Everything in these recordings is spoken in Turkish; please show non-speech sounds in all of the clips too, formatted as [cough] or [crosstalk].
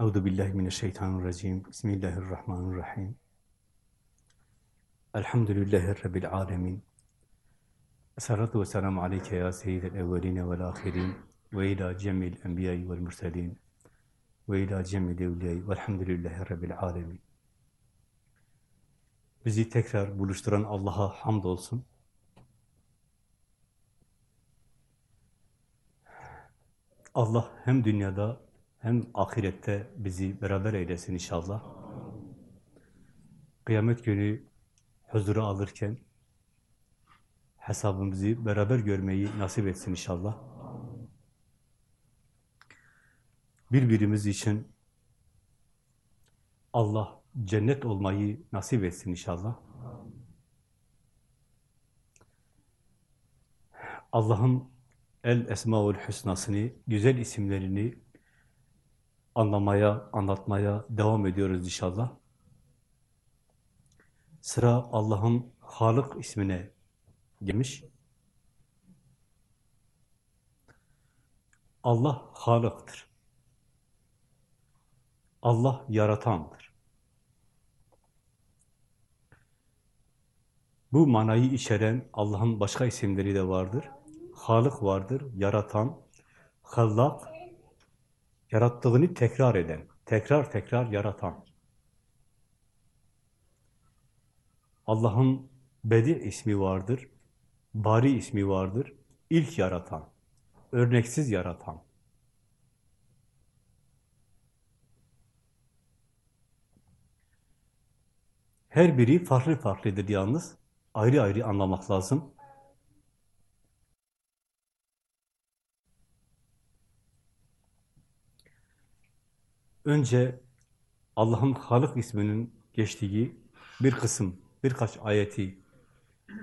Euzu billahi mineşşeytanirracim. Bismillahirrahmanirrahim. Elhamdülillahi rabbil alamin. Esselatu vesselamu aleyke ya seyyidel evveline vel ahirin ve ila cemil enbiyayı vel murselin ve ila cemil evliyayı velhamdülillahi rabbil alamin. Bizi tekrar buluşturan Allah'a hamdolsun. Allah hem dünyada hem ahirette bizi beraber eylesin inşallah. Kıyamet günü huzura alırken hesabımızı beraber görmeyi nasip etsin inşallah. Birbirimiz için Allah cennet olmayı nasip etsin inşallah. Allah'ın El Esmaül Hüsna'sını, güzel isimlerini anlamaya, anlatmaya devam ediyoruz inşallah. Sıra Allah'ın Halık ismine gelmiş. Allah Halık'tır. Allah yaratandır. Bu manayı içeren Allah'ın başka isimleri de vardır. Halık vardır, yaratan, hallak, yarattığını tekrar eden, tekrar tekrar yaratan. Allah'ın Bedi ismi vardır, Bari ismi vardır, ilk yaratan, örneksiz yaratan. Her biri farklı farklıdır yalnız. Ayrı ayrı anlamak lazım. Önce Allah'ın Halık isminin geçtiği bir kısım, birkaç ayeti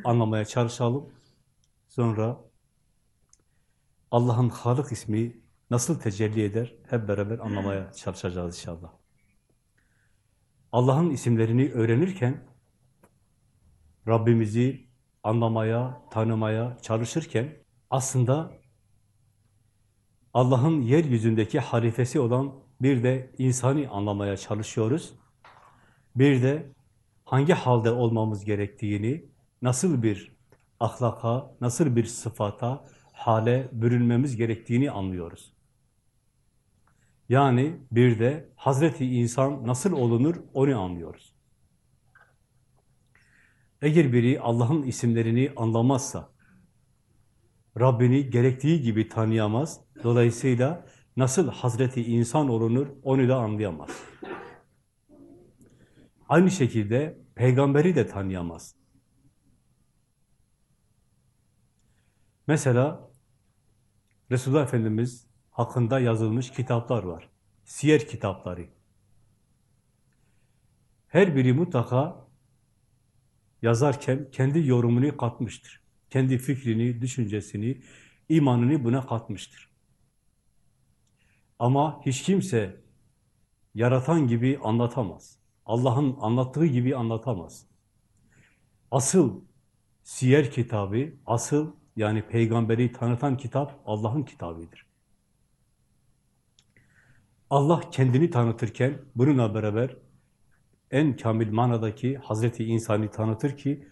anlamaya çalışalım. Sonra Allah'ın Halık ismi nasıl tecelli eder hep beraber anlamaya çalışacağız inşallah. Allah'ın isimlerini öğrenirken Rabbimizi anlamaya, tanımaya çalışırken aslında Allah'ın yeryüzündeki halifesi olan bir de insani anlamaya çalışıyoruz. Bir de hangi halde olmamız gerektiğini, nasıl bir ahlaka, nasıl bir sıfata, hale bürünmemiz gerektiğini anlıyoruz. Yani bir de Hazreti insan nasıl olunur onu anlıyoruz. Eğer biri Allah'ın isimlerini anlamazsa, Rabbini gerektiği gibi tanıyamaz, dolayısıyla nasıl Hazreti insan olunur onu da anlayamaz. Aynı şekilde peygamberi de tanıyamaz. Mesela Resulullah Efendimiz hakkında yazılmış kitaplar var. Siyer kitapları. Her biri mutlaka yazarken kendi yorumunu katmıştır. Kendi fikrini, düşüncesini, imanını buna katmıştır. Ama hiç kimse yaratan gibi anlatamaz. Allah'ın anlattığı gibi anlatamaz. Asıl siyer kitabı, asıl yani peygamberi tanıtan kitap Allah'ın kitabıdır. Allah kendini tanıtırken bununla beraber en kamil manadaki Hazreti insanı tanıtır ki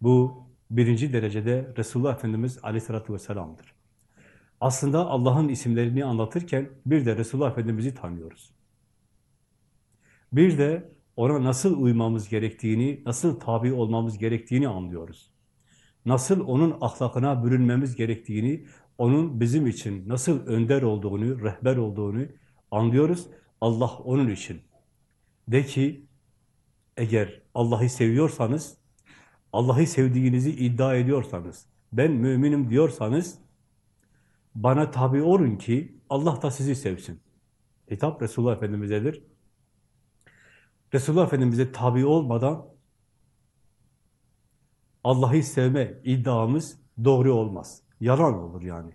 bu birinci derecede Resulullah Efendimiz aleyhissalatü vesselam'dır. Aslında Allah'ın isimlerini anlatırken bir de Resulullah Efendimiz'i tanıyoruz. Bir de ona nasıl uymamız gerektiğini, nasıl tabi olmamız gerektiğini anlıyoruz. Nasıl onun ahlakına bürünmemiz gerektiğini, onun bizim için nasıl önder olduğunu, rehber olduğunu anlıyoruz. Allah onun için. De ki, eğer Allah'ı seviyorsanız, Allah'ı sevdiğinizi iddia ediyorsanız, ben müminim diyorsanız, bana tabi olun ki Allah da sizi sevsin. Hitap Resulullah Efendimiz'edir. Resulullah Efendimiz'e tabi olmadan Allah'ı sevme iddiamız doğru olmaz. Yalan olur yani.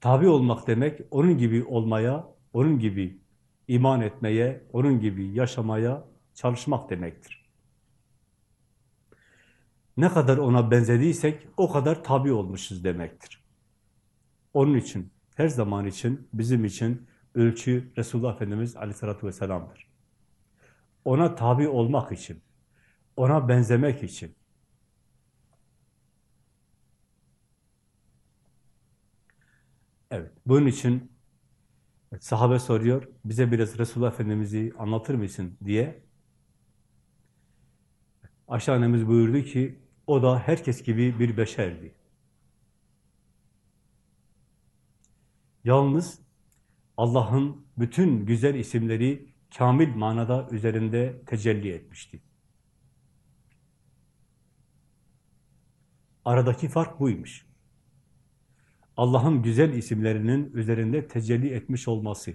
Tabi olmak demek, onun gibi olmaya, onun gibi iman etmeye, onun gibi yaşamaya çalışmak demektir. Ne kadar ona benzediysek o kadar tabi olmuşuz demektir. Onun için, her zaman için, bizim için ölçü Resulullah Efendimiz Aleyhisselatü Vesselam'dır. Ona tabi olmak için, ona benzemek için. Evet, bunun için sahabe soruyor, bize biraz Resulullah Efendimiz'i anlatır mısın diye. Ayşe annemiz buyurdu ki, o da herkes gibi bir beşerdi. Yalnız Allah'ın bütün güzel isimleri kamil manada üzerinde tecelli etmişti. Aradaki fark buymuş. Allah'ın güzel isimlerinin üzerinde tecelli etmiş olması.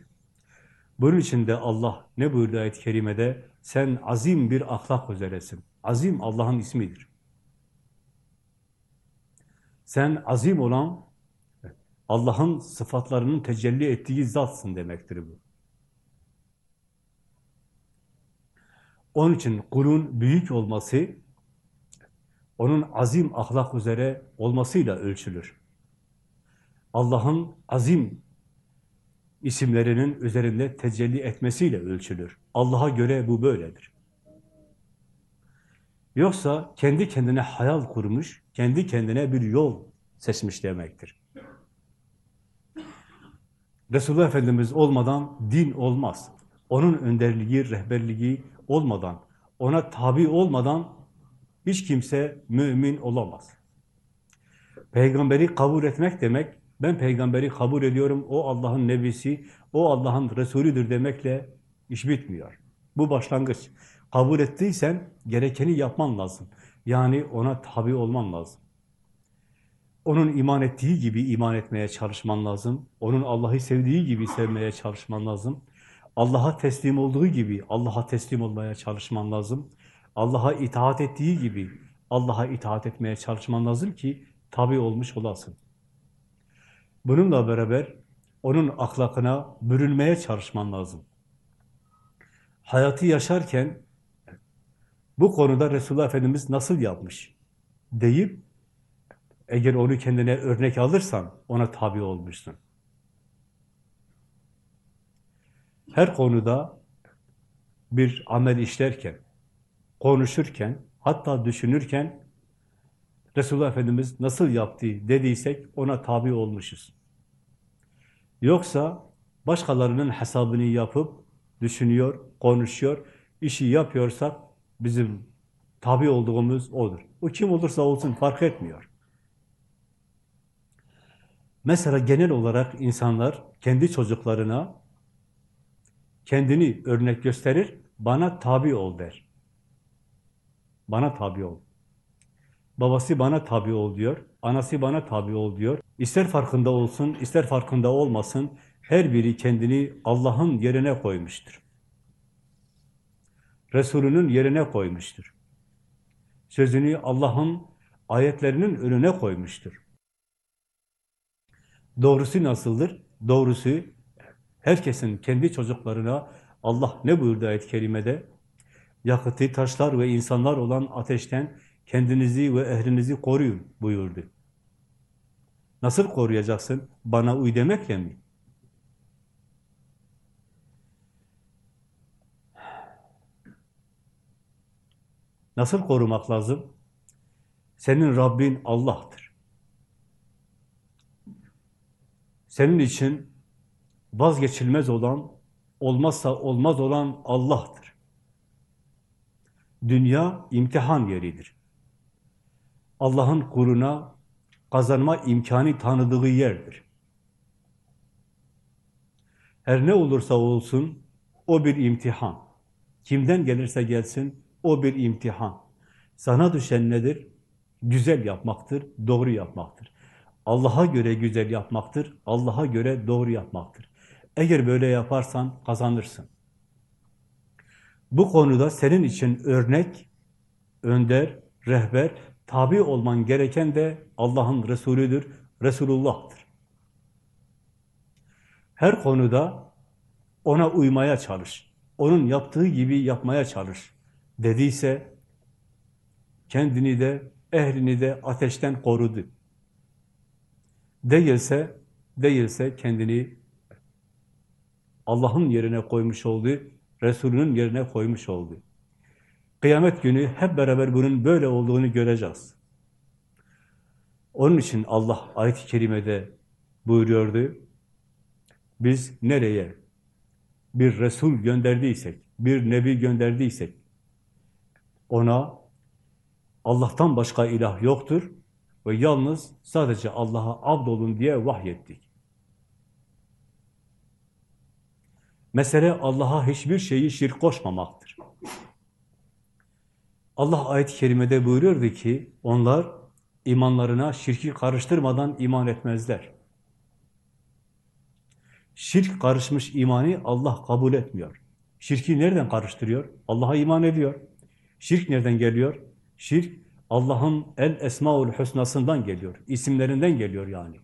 Bunun için de Allah ne buyurdu ayet-i kerimede? Sen azim bir ahlak üzeresin. Azim Allah'ın ismidir. Sen azim olan Allah'ın sıfatlarının tecelli ettiği zatsın demektir bu. Onun için kulun büyük olması, onun azim ahlak üzere olmasıyla ölçülür. Allah'ın azim isimlerinin üzerinde tecelli etmesiyle ölçülür. Allah'a göre bu böyledir. Yoksa kendi kendine hayal kurmuş, kendi kendine bir yol seçmiş demektir. Resulullah Efendimiz olmadan din olmaz. Onun önderliği, rehberliği olmadan, ona tabi olmadan hiç kimse mümin olamaz. Peygamberi kabul etmek demek, ben peygamberi kabul ediyorum, o Allah'ın nebisi, o Allah'ın Resulüdür demekle iş bitmiyor. Bu başlangıç. Kabul ettiysen gerekeni yapman lazım. Yani ona tabi olman lazım. Onun iman ettiği gibi iman etmeye çalışman lazım. Onun Allah'ı sevdiği gibi sevmeye çalışman lazım. Allah'a teslim olduğu gibi Allah'a teslim olmaya çalışman lazım. Allah'a itaat ettiği gibi Allah'a itaat etmeye çalışman lazım ki tabi olmuş olasın. Bununla beraber onun ahlakına bürünmeye çalışman lazım. Hayatı yaşarken bu konuda Resulullah Efendimiz nasıl yapmış deyip eğer onu kendine örnek alırsan ona tabi olmuşsun. Her konuda bir amel işlerken, konuşurken, hatta düşünürken Resulullah Efendimiz nasıl yaptı dediysek ona tabi olmuşuz. Yoksa başkalarının hesabını yapıp düşünüyor, konuşuyor, işi yapıyorsak bizim tabi olduğumuz odur. O kim olursa olsun fark etmiyor. Mesela genel olarak insanlar kendi çocuklarına kendini örnek gösterir, bana tabi ol der. Bana tabi ol. Babası bana tabi ol diyor, anası bana tabi ol diyor. İster farkında olsun, ister farkında olmasın, her biri kendini Allah'ın yerine koymuştur. Resulünün yerine koymuştur. Sözünü Allah'ın ayetlerinin önüne koymuştur. Doğrusu nasıldır? Doğrusu herkesin kendi çocuklarına Allah ne buyurdu ayet-i kerimede? Yakıtı taşlar ve insanlar olan ateşten kendinizi ve ehlinizi koruyun buyurdu. Nasıl koruyacaksın? Bana uy demekle mi? Nasıl korumak lazım? Senin Rabbin Allah'tır. Senin için vazgeçilmez olan, olmazsa olmaz olan Allah'tır. Dünya imtihan yeridir. Allah'ın kuruna kazanma imkanı tanıdığı yerdir. Her ne olursa olsun o bir imtihan. Kimden gelirse gelsin o bir imtihan. Sana düşen nedir? Güzel yapmaktır, doğru yapmaktır. Allah'a göre güzel yapmaktır, Allah'a göre doğru yapmaktır. Eğer böyle yaparsan kazanırsın. Bu konuda senin için örnek, önder, rehber, tabi olman gereken de Allah'ın Resulüdür, Resulullah'tır. Her konuda ona uymaya çalış. Onun yaptığı gibi yapmaya çalış. Dediyse kendini de, ehlini de ateşten korudu. Değilse, değilse kendini Allah'ın yerine koymuş oldu, Resulünün yerine koymuş oldu. Kıyamet günü hep beraber bunun böyle olduğunu göreceğiz. Onun için Allah ayet-i kerimede buyuruyordu, biz nereye bir Resul gönderdiysek, bir Nebi gönderdiysek, ona Allah'tan başka ilah yoktur ve yalnız sadece Allah'a abdolun diye vahyettik. Mesele Allah'a hiçbir şeyi şirk koşmamaktır. Allah ayet-i kerimede buyuruyordu ki, onlar imanlarına şirki karıştırmadan iman etmezler. Şirk karışmış imanı Allah kabul etmiyor. Şirki nereden karıştırıyor? Allah'a iman ediyor. Şirk nereden geliyor? Şirk Allah'ın el esmaul husnasından geliyor. isimlerinden geliyor yani.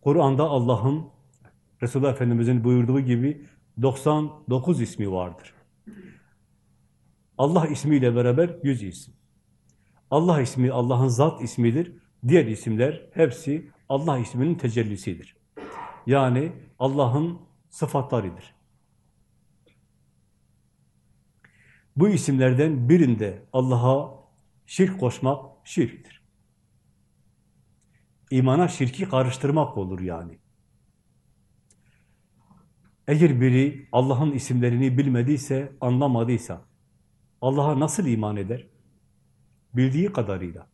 Kur'an'da Allah'ın Resulullah Efendimiz'in buyurduğu gibi 99 ismi vardır. Allah ismiyle beraber 100 isim. Allah ismi Allah'ın zat ismidir. Diğer isimler hepsi Allah isminin tecellisidir. Yani Allah'ın sıfatlarıdır. Bu isimlerden birinde Allah'a şirk koşmak şirktir. İmana şirki karıştırmak olur yani. Eğer biri Allah'ın isimlerini bilmediyse, anlamadıysa, Allah'a nasıl iman eder? Bildiği kadarıyla.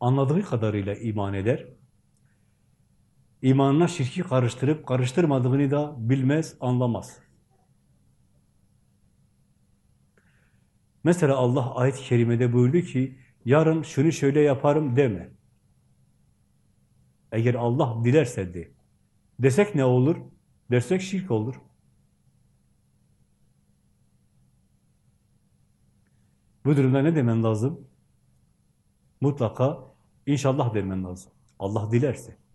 Anladığı kadarıyla iman eder. İmanına şirki karıştırıp karıştırmadığını da bilmez, anlamaz. Mesela Allah ayet-i kerimede buyurdu ki, yarın şunu şöyle yaparım deme. Eğer Allah dilerse de. Desek ne olur? Dersek şirk olur. Bu durumda ne demen lazım? Mutlaka inşallah demen lazım. Allah dilerse.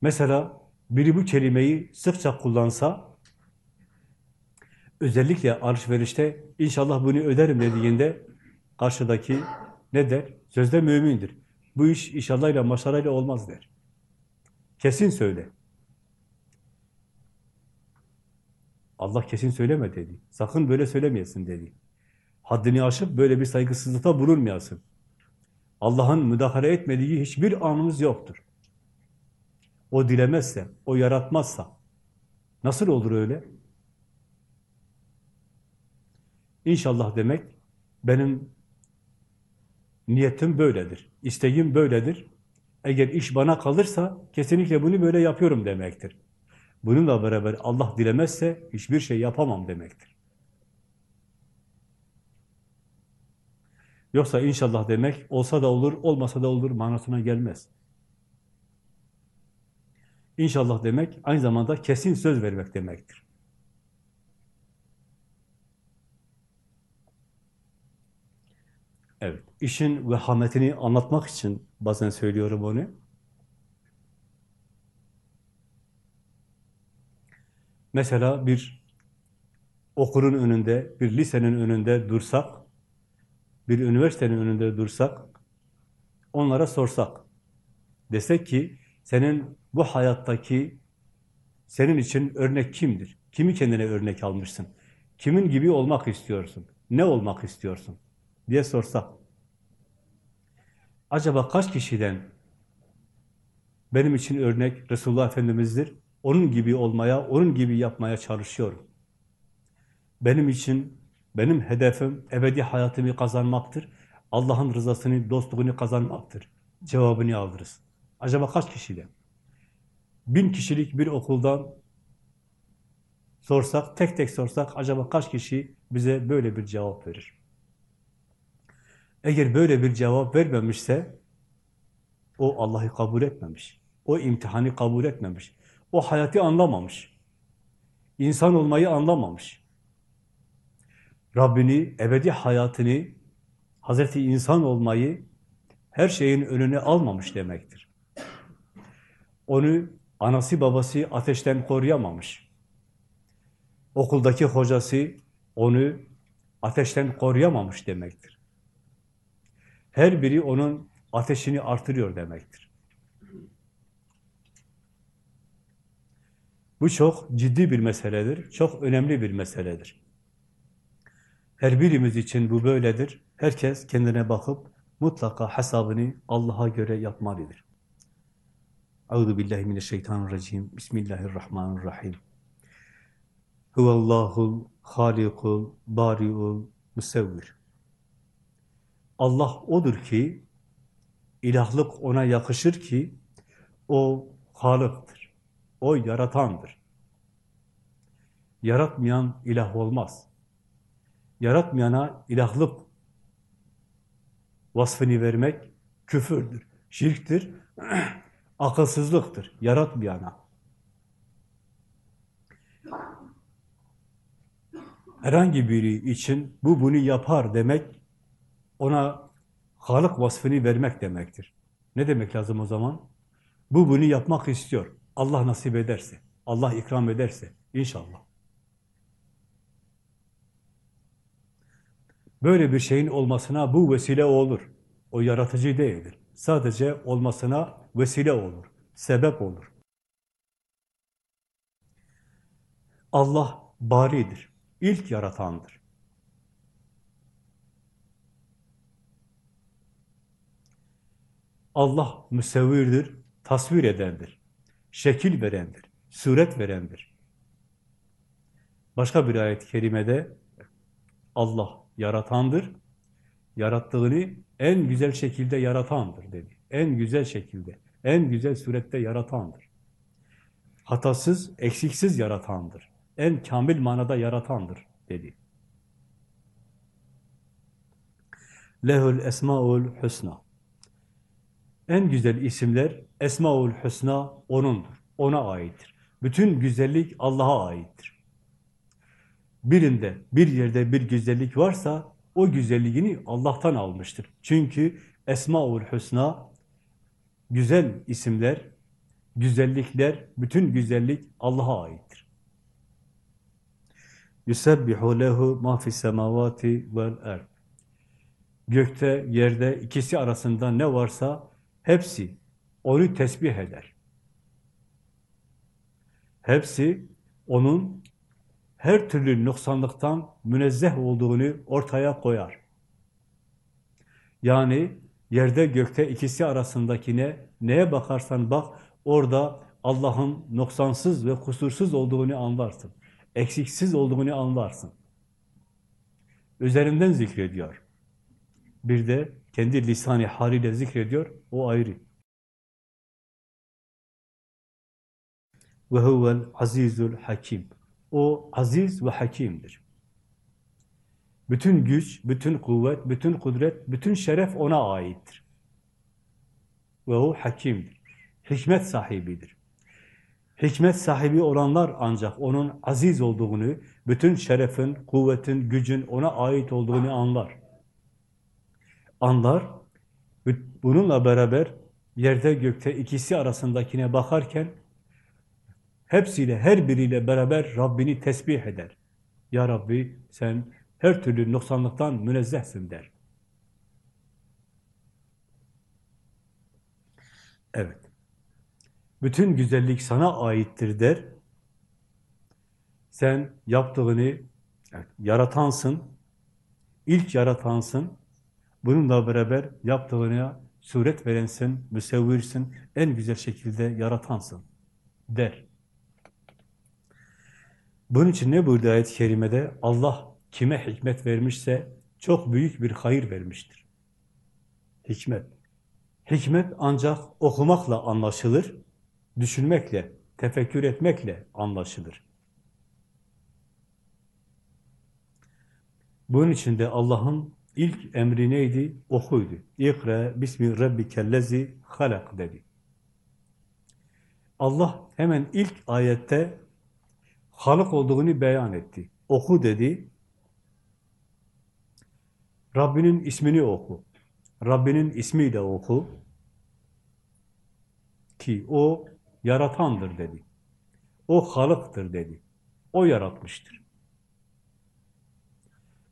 Mesela biri bu kelimeyi sıkça kullansa, özellikle alışverişte inşallah bunu öderim dediğinde karşıdaki ne der? Sözde mümindir. Bu iş inşallah ile maşarayla olmaz der. Kesin söyle. Allah kesin söyleme dedi. Sakın böyle söylemeyesin dedi. Haddini aşıp böyle bir saygısızlıkta bulunmayasın. Allah'ın müdahale etmediği hiçbir anımız yoktur. O dilemezse, o yaratmazsa nasıl olur öyle? İnşallah demek benim niyetim böyledir, isteğim böyledir. Eğer iş bana kalırsa kesinlikle bunu böyle yapıyorum demektir. Bununla beraber Allah dilemezse hiçbir şey yapamam demektir. Yoksa inşallah demek olsa da olur, olmasa da olur manasına gelmez. İnşallah demek aynı zamanda kesin söz vermek demektir. Evet, işin vehametini anlatmak için bazen söylüyorum onu. Mesela bir okulun önünde, bir lisenin önünde dursak, bir üniversitenin önünde dursak, onlara sorsak, desek ki, senin bu hayattaki, senin için örnek kimdir? Kimi kendine örnek almışsın? Kimin gibi olmak istiyorsun? Ne olmak istiyorsun? diye sorsak, acaba kaç kişiden benim için örnek Resulullah Efendimiz'dir? Onun gibi olmaya, onun gibi yapmaya çalışıyorum. Benim için, benim hedefim ebedi hayatımı kazanmaktır. Allah'ın rızasını, dostluğunu kazanmaktır. Cevabını alırız. Acaba kaç kişiden? Bin kişilik bir okuldan sorsak, tek tek sorsak, acaba kaç kişi bize böyle bir cevap verir? Eğer böyle bir cevap vermemişse, o Allah'ı kabul etmemiş. O imtihanı kabul etmemiş. O hayatı anlamamış. İnsan olmayı anlamamış. Rabbini, ebedi hayatını, Hazreti insan olmayı her şeyin önüne almamış demektir. Onu anası babası ateşten koruyamamış. Okuldaki hocası onu ateşten koruyamamış demektir. Her biri onun ateşini artırıyor demektir. Bu çok ciddi bir meseledir, çok önemli bir meseledir. Her birimiz için bu böyledir. Herkes kendine bakıp mutlaka hesabını Allah'a göre yapmalıdır. Euzu billahi mineşşeytanirracim. Bismillahirrahmanirrahim. Huvallahul halikul bariul musevvir. Allah odur ki ilahlık ona yakışır ki o halıktır. O yaratandır. Yaratmayan ilah olmaz. Yaratmayana ilahlık vasfını vermek küfürdür, şirktir, [clears throat] akılsızlıktır. Yaratmayana. Herhangi biri için bu bunu yapar demek ona halık vasfını vermek demektir. Ne demek lazım o zaman? Bu bunu yapmak istiyor. Allah nasip ederse, Allah ikram ederse inşallah. Böyle bir şeyin olmasına bu vesile olur. O yaratıcı değildir. Sadece olmasına vesile olur, sebep olur. Allah baridir, ilk yaratandır. Allah müsevvirdir, tasvir edendir, şekil verendir, suret verendir. Başka bir ayet-i kerimede Allah yaratandır, yarattığını en güzel şekilde yaratandır dedi. En güzel şekilde, en güzel surette yaratandır. Hatasız, eksiksiz yaratandır. En kamil manada yaratandır dedi. Lehul esmaul husna. En güzel isimler Esmaul Hüsna O'nundur. O'na aittir. Bütün güzellik Allah'a aittir. Birinde, bir yerde bir güzellik varsa o güzelliğini Allah'tan almıştır. Çünkü Esmaul Hüsna güzel isimler, güzellikler, bütün güzellik Allah'a aittir. Yusebbihu lehu ma fis semavati vel. Gökte, yerde ikisi arasında ne varsa hepsi onu tesbih eder. Hepsi onun her türlü noksanlıktan münezzeh olduğunu ortaya koyar. Yani yerde gökte ikisi arasındakine neye bakarsan bak orada Allah'ın noksansız ve kusursuz olduğunu anlarsın. Eksiksiz olduğunu anlarsın. Üzerinden zikrediyor. Bir de kendi lisani haliyle zikrediyor, o ayrı. Ve huvel azizul hakim. O aziz ve hakimdir. Bütün güç, bütün kuvvet, bütün kudret, bütün şeref ona aittir. Ve o hakimdir. Hikmet sahibidir. Hikmet sahibi olanlar ancak onun aziz olduğunu, bütün şerefin, kuvvetin, gücün ona ait olduğunu anlar. Anlar, bununla beraber yerde gökte ikisi arasındakine bakarken hepsiyle, her biriyle beraber Rabbini tesbih eder. Ya Rabbi sen her türlü noksanlıktan münezzehsin der. Evet. Bütün güzellik sana aittir der. Sen yaptığını evet, yaratansın, ilk yaratansın. Bununla beraber yaptığına suret verensin, müsevvirsin, en güzel şekilde yaratansın der. Bunun için ne burada ayet-i kerimede? Allah kime hikmet vermişse çok büyük bir hayır vermiştir. Hikmet. Hikmet ancak okumakla anlaşılır, düşünmekle, tefekkür etmekle anlaşılır. Bunun için de Allah'ın ilk emri neydi? Okuydu. İkra bismi rabbikellezi halak dedi. Allah hemen ilk ayette halık olduğunu beyan etti. Oku dedi. Rabbinin ismini oku. Rabbinin ismiyle oku. Ki o yaratandır dedi. O halıktır dedi. O yaratmıştır.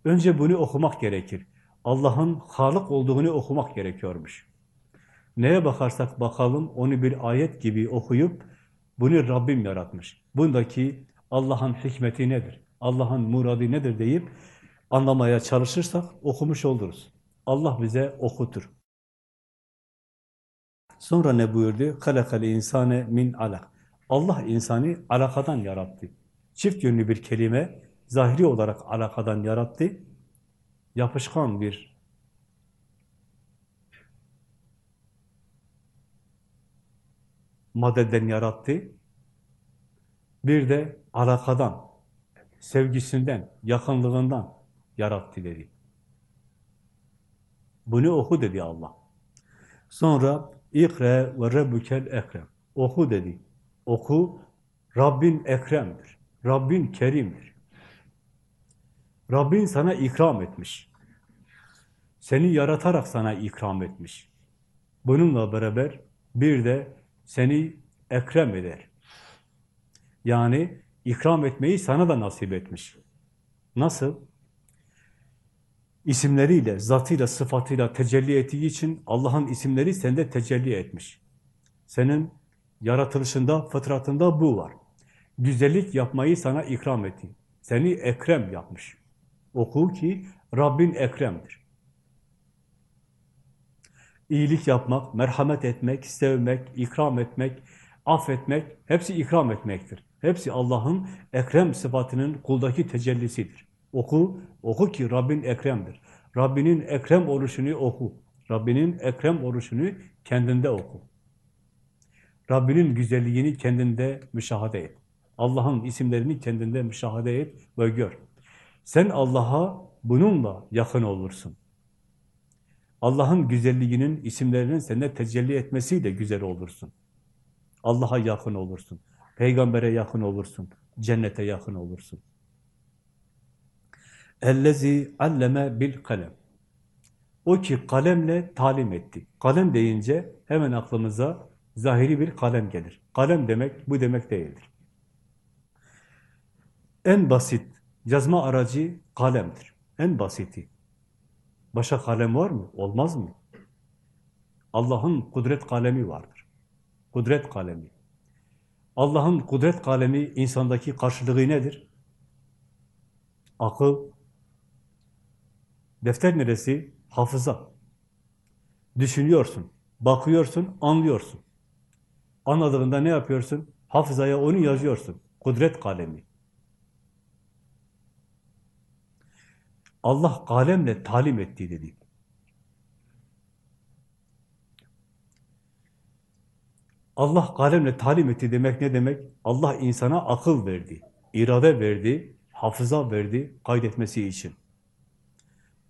Önce bunu okumak gerekir. Allah'ın Halık olduğunu okumak gerekiyormuş. Neye bakarsak bakalım onu bir ayet gibi okuyup bunu Rabbim yaratmış. Bundaki Allah'ın hikmeti nedir? Allah'ın muradı nedir deyip anlamaya çalışırsak okumuş oluruz. Allah bize okutur. Sonra ne buyurdu? Kalakal insane min alak. Allah insanı alakadan yarattı. Çift yönlü bir kelime, zahiri olarak alakadan yarattı. Yapışkan bir maddeden yarattı. Bir de alakadan, sevgisinden, yakınlığından yarattı dedi. Bunu oku dedi Allah. Sonra İkre ve Rebbukel Ekrem. Oku dedi. Oku, Rabbin Ekrem'dir. Rabbin Kerim'dir. Rabbin sana ikram etmiş. Seni yaratarak sana ikram etmiş. Bununla beraber bir de seni ekrem eder. Yani ikram etmeyi sana da nasip etmiş. Nasıl? İsimleriyle, zatıyla, sıfatıyla tecelli ettiği için Allah'ın isimleri sende tecelli etmiş. Senin yaratılışında, fıtratında bu var. Güzellik yapmayı sana ikram etti. Seni ekrem yapmış. Oku ki Rabbin ekremdir. İyilik yapmak, merhamet etmek, sevmek, ikram etmek, affetmek, hepsi ikram etmektir. Hepsi Allah'ın ekrem sıfatının kuldaki tecellisidir. Oku, oku ki Rabbin ekremdir. Rabbinin ekrem oluşunu oku. Rabbinin ekrem oluşunu kendinde oku. Rabbinin güzelliğini kendinde müşahede et. Allah'ın isimlerini kendinde müşahede et ve gör. Sen Allah'a bununla yakın olursun. Allah'ın güzelliğinin, isimlerinin sende tecelli etmesiyle güzel olursun. Allah'a yakın olursun. Peygambere yakın olursun. Cennete yakın olursun. Ellezi alleme bil kalem. O ki kalemle talim etti. Kalem deyince hemen aklımıza zahiri bir kalem gelir. Kalem demek bu demek değildir. En basit yazma aracı kalemdir. En basiti. Başka kalem var mı? Olmaz mı? Allah'ın kudret kalemi vardır. Kudret kalemi. Allah'ın kudret kalemi insandaki karşılığı nedir? Akıl. Defter neresi? Hafıza. Düşünüyorsun, bakıyorsun, anlıyorsun. Anladığında ne yapıyorsun? Hafızaya onu yazıyorsun. Kudret kalemi. Allah kalemle talim etti dedi. Allah kalemle talim etti demek ne demek? Allah insana akıl verdi, irade verdi, hafıza verdi kaydetmesi için.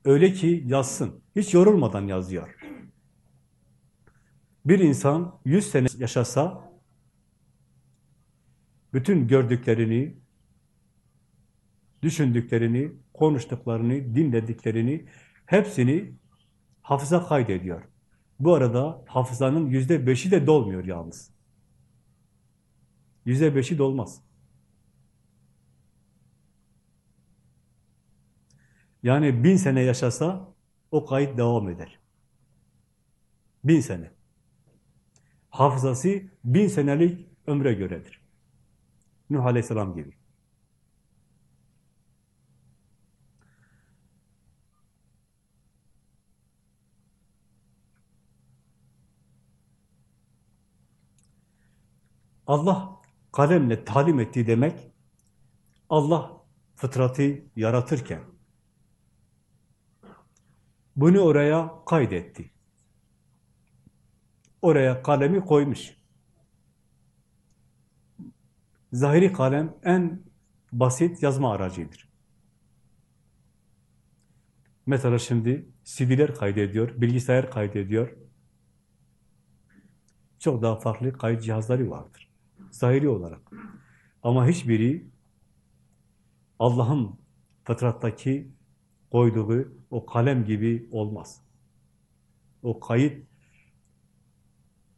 Öyle ki yazsın, hiç yorulmadan yazıyor. Bir insan yüz sene yaşasa, bütün gördüklerini, düşündüklerini, konuştuklarını, dinlediklerini, hepsini hafıza kaydediyor. Bu arada hafızanın yüzde beşi de dolmuyor yalnız. Yüzde beşi dolmaz. Yani bin sene yaşasa o kayıt devam eder. Bin sene. Hafızası bin senelik ömre göredir. Nuh Aleyhisselam gibi. Allah kalemle talim etti demek, Allah fıtratı yaratırken bunu oraya kaydetti. Oraya kalemi koymuş. Zahiri kalem en basit yazma aracıdır. Mesela şimdi CD'ler kaydediyor, bilgisayar kaydediyor. Çok daha farklı kayıt cihazları vardır. Zahiri olarak. Ama hiçbiri Allah'ın fıtrattaki koyduğu o kalem gibi olmaz. O kayıt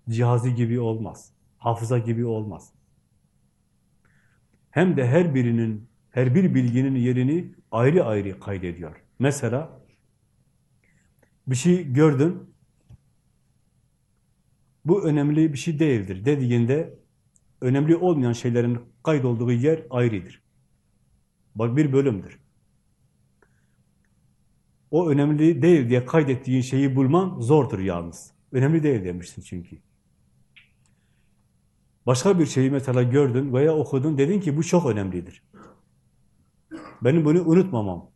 cihazı gibi olmaz. Hafıza gibi olmaz. Hem de her birinin, her bir bilginin yerini ayrı ayrı kaydediyor. Mesela bir şey gördün, bu önemli bir şey değildir dediğinde önemli olmayan şeylerin kaydolduğu yer ayrıdır. Bak bir bölümdür. O önemli değil diye kaydettiğin şeyi bulman zordur yalnız. Önemli değil demişsin çünkü. Başka bir şeyi mesela gördün veya okudun, dedin ki bu çok önemlidir. Benim bunu unutmamam.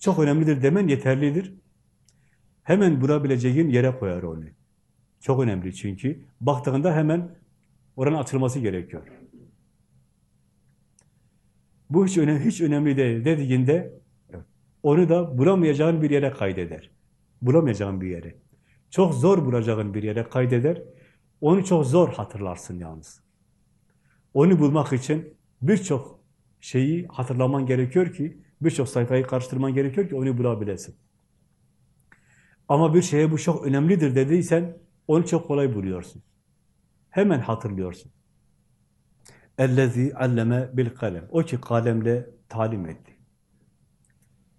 Çok önemlidir demen yeterlidir. Hemen bulabileceğin yere koyar onu. Çok önemli çünkü. Baktığında hemen oranın açılması gerekiyor. Bu hiç önemli, hiç önemli değil dediğinde onu da bulamayacağın bir yere kaydeder. Bulamayacağın bir yere. Çok zor bulacağın bir yere kaydeder. Onu çok zor hatırlarsın yalnız. Onu bulmak için birçok şeyi hatırlaman gerekiyor ki, birçok sayfayı karıştırman gerekiyor ki onu bulabilesin. Ama bir şeye bu çok önemlidir dediysen, onu çok kolay buluyorsun. Hemen hatırlıyorsun. اَلَّذ۪ي alleme bil kalem. O ki kalemle talim etti.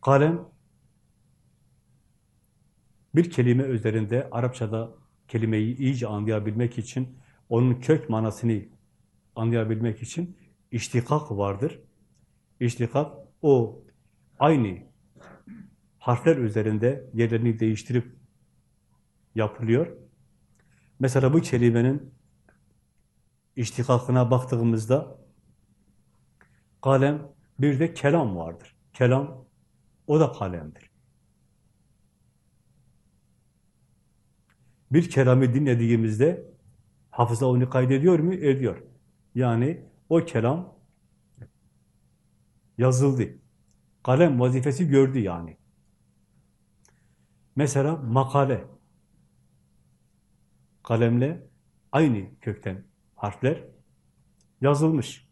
Kalem, bir kelime üzerinde Arapçada kelimeyi iyice anlayabilmek için, onun kök manasını anlayabilmek için iştikak vardır. İştikak, o aynı harfler üzerinde yerlerini değiştirip yapılıyor. Mesela bu kelimenin iştikakına baktığımızda kalem, bir de kelam vardır. Kelam, o da kalemdir. Bir kelamı dinlediğimizde hafıza onu kaydediyor mu? Ediyor. Yani o kelam yazıldı. Kalem vazifesi gördü yani. Mesela makale. Kalemle aynı kökten harfler yazılmış.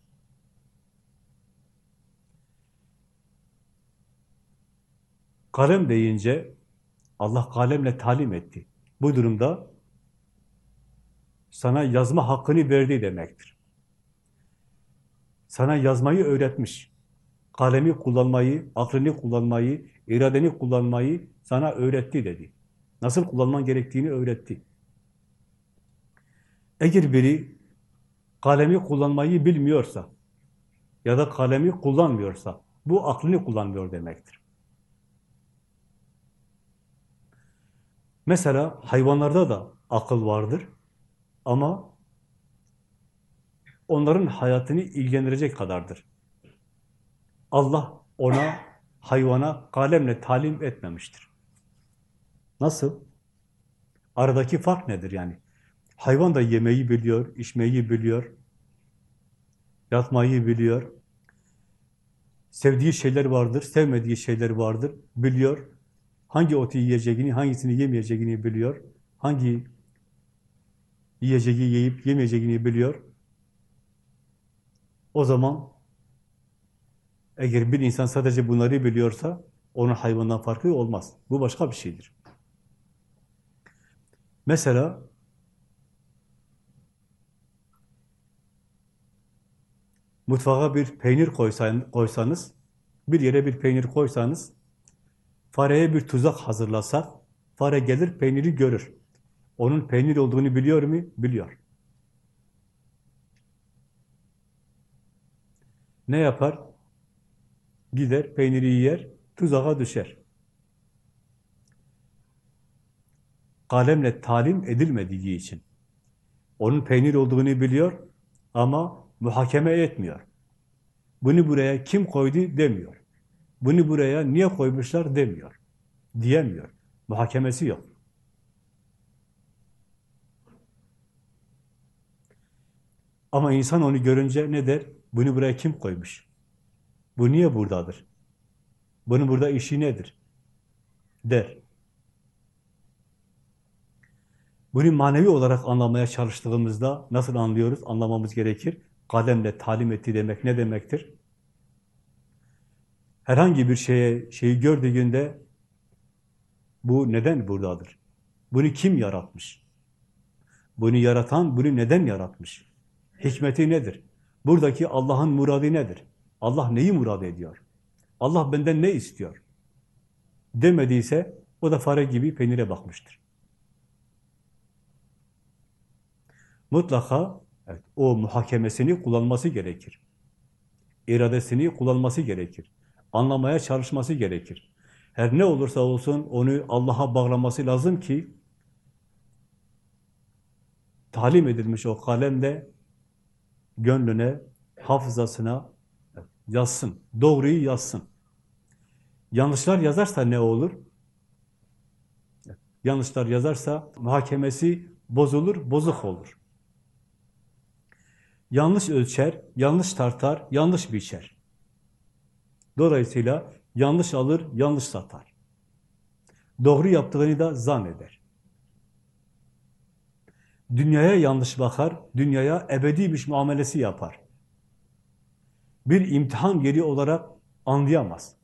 Kalem deyince Allah kalemle talim etti. Bu durumda sana yazma hakkını verdi demektir. Sana yazmayı öğretmiş. Kalemi kullanmayı, aklını kullanmayı, iradeni kullanmayı sana öğretti dedi. Nasıl kullanman gerektiğini öğretti. Eğer biri kalemi kullanmayı bilmiyorsa ya da kalemi kullanmıyorsa bu aklını kullanmıyor demektir. Mesela hayvanlarda da akıl vardır ama onların hayatını ilgilendirecek kadardır. Allah ona, hayvana kalemle talim etmemiştir. Nasıl? Aradaki fark nedir yani? Hayvan da yemeği biliyor, içmeyi biliyor, yatmayı biliyor. Sevdiği şeyler vardır, sevmediği şeyler vardır, biliyor. Hangi otu yiyeceğini, hangisini yemeyeceğini biliyor. Hangi yiyeceği yiyip yemeyeceğini biliyor. O zaman eğer bir insan sadece bunları biliyorsa onun hayvandan farkı olmaz. Bu başka bir şeydir. Mesela mutfağa bir peynir koysanız, bir yere bir peynir koysanız Fareye bir tuzak hazırlasak, fare gelir peyniri görür. Onun peynir olduğunu biliyor mu? Biliyor. Ne yapar? Gider, peyniri yer, tuzağa düşer. Kalemle talim edilmediği için. Onun peynir olduğunu biliyor ama muhakeme etmiyor. Bunu buraya kim koydu demiyor. Bunu buraya niye koymuşlar demiyor. Diyemiyor. Muhakemesi yok. Ama insan onu görünce ne der? Bunu buraya kim koymuş? Bu niye buradadır? Bunun burada işi nedir? Der. Bunu manevi olarak anlamaya çalıştığımızda nasıl anlıyoruz? Anlamamız gerekir. Kalemle talim etti demek ne demektir? Herhangi bir şeye şeyi gördüğünde bu neden buradadır? Bunu kim yaratmış? Bunu yaratan bunu neden yaratmış? Hikmeti nedir? Buradaki Allah'ın muradı nedir? Allah neyi murad ediyor? Allah benden ne istiyor? demediyse o da fare gibi peynire bakmıştır. Mutlaka evet, o muhakemesini kullanması gerekir. İradesini kullanması gerekir. Anlamaya çalışması gerekir. Her ne olursa olsun onu Allah'a bağlaması lazım ki talim edilmiş o kalemle gönlüne, hafızasına yazsın. Doğruyu yazsın. Yanlışlar yazarsa ne olur? Yanlışlar yazarsa muhakemesi bozulur, bozuk olur. Yanlış ölçer, yanlış tartar, yanlış biçer. Dolayısıyla yanlış alır, yanlış satar. Doğru yaptığını da zanneder. Dünyaya yanlış bakar, dünyaya ebediymiş muamelesi yapar. Bir imtihan yeri olarak anlayamaz.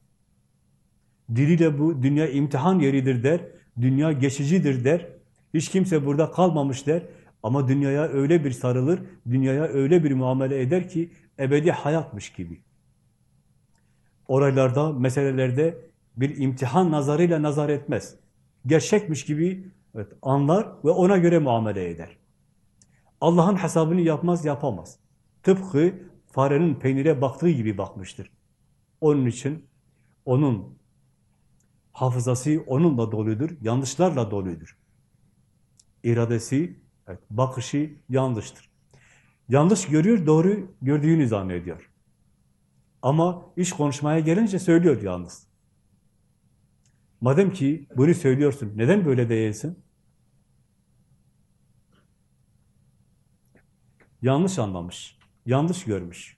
Diliyle bu dünya imtihan yeridir der, dünya geçicidir der, hiç kimse burada kalmamış der ama dünyaya öyle bir sarılır, dünyaya öyle bir muamele eder ki ebedi hayatmış gibi. Oraylarda, meselelerde bir imtihan nazarıyla nazar etmez. Gerçekmiş gibi evet, anlar ve ona göre muamele eder. Allah'ın hesabını yapmaz, yapamaz. Tıpkı farenin peynire baktığı gibi bakmıştır. Onun için onun hafızası onunla doludur, yanlışlarla doludur. İradesi, evet, bakışı yanlıştır. Yanlış görüyor, doğru gördüğünü zannediyor. Ama iş konuşmaya gelince söylüyor yalnız. Madem ki bunu söylüyorsun, neden böyle değilsin? Yanlış anlamış, yanlış görmüş.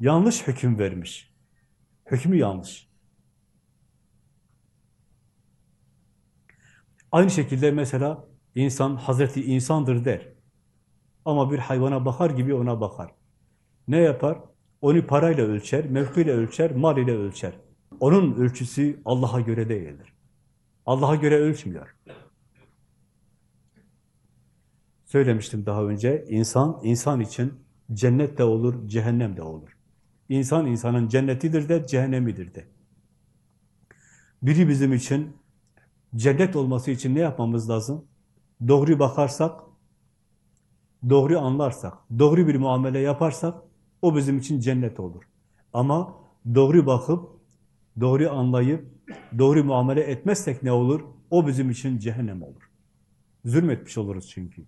Yanlış hüküm vermiş. Hükmü yanlış. Aynı şekilde mesela insan Hazreti insandır der. Ama bir hayvana bakar gibi ona bakar. Ne yapar? Onu parayla ölçer, mevkiyle ölçer, mal ile ölçer. Onun ölçüsü Allah'a göre değildir. Allah'a göre ölçmüyor. Söylemiştim daha önce, insan, insan için cennet de olur, cehennem de olur. İnsan, insanın cennetidir de, cehennemidir de. Biri bizim için, cennet olması için ne yapmamız lazım? Doğru bakarsak, doğru anlarsak, doğru bir muamele yaparsak, o bizim için cennet olur. Ama doğru bakıp, doğru anlayıp, doğru muamele etmezsek ne olur? O bizim için cehennem olur. Zulmetmiş oluruz çünkü.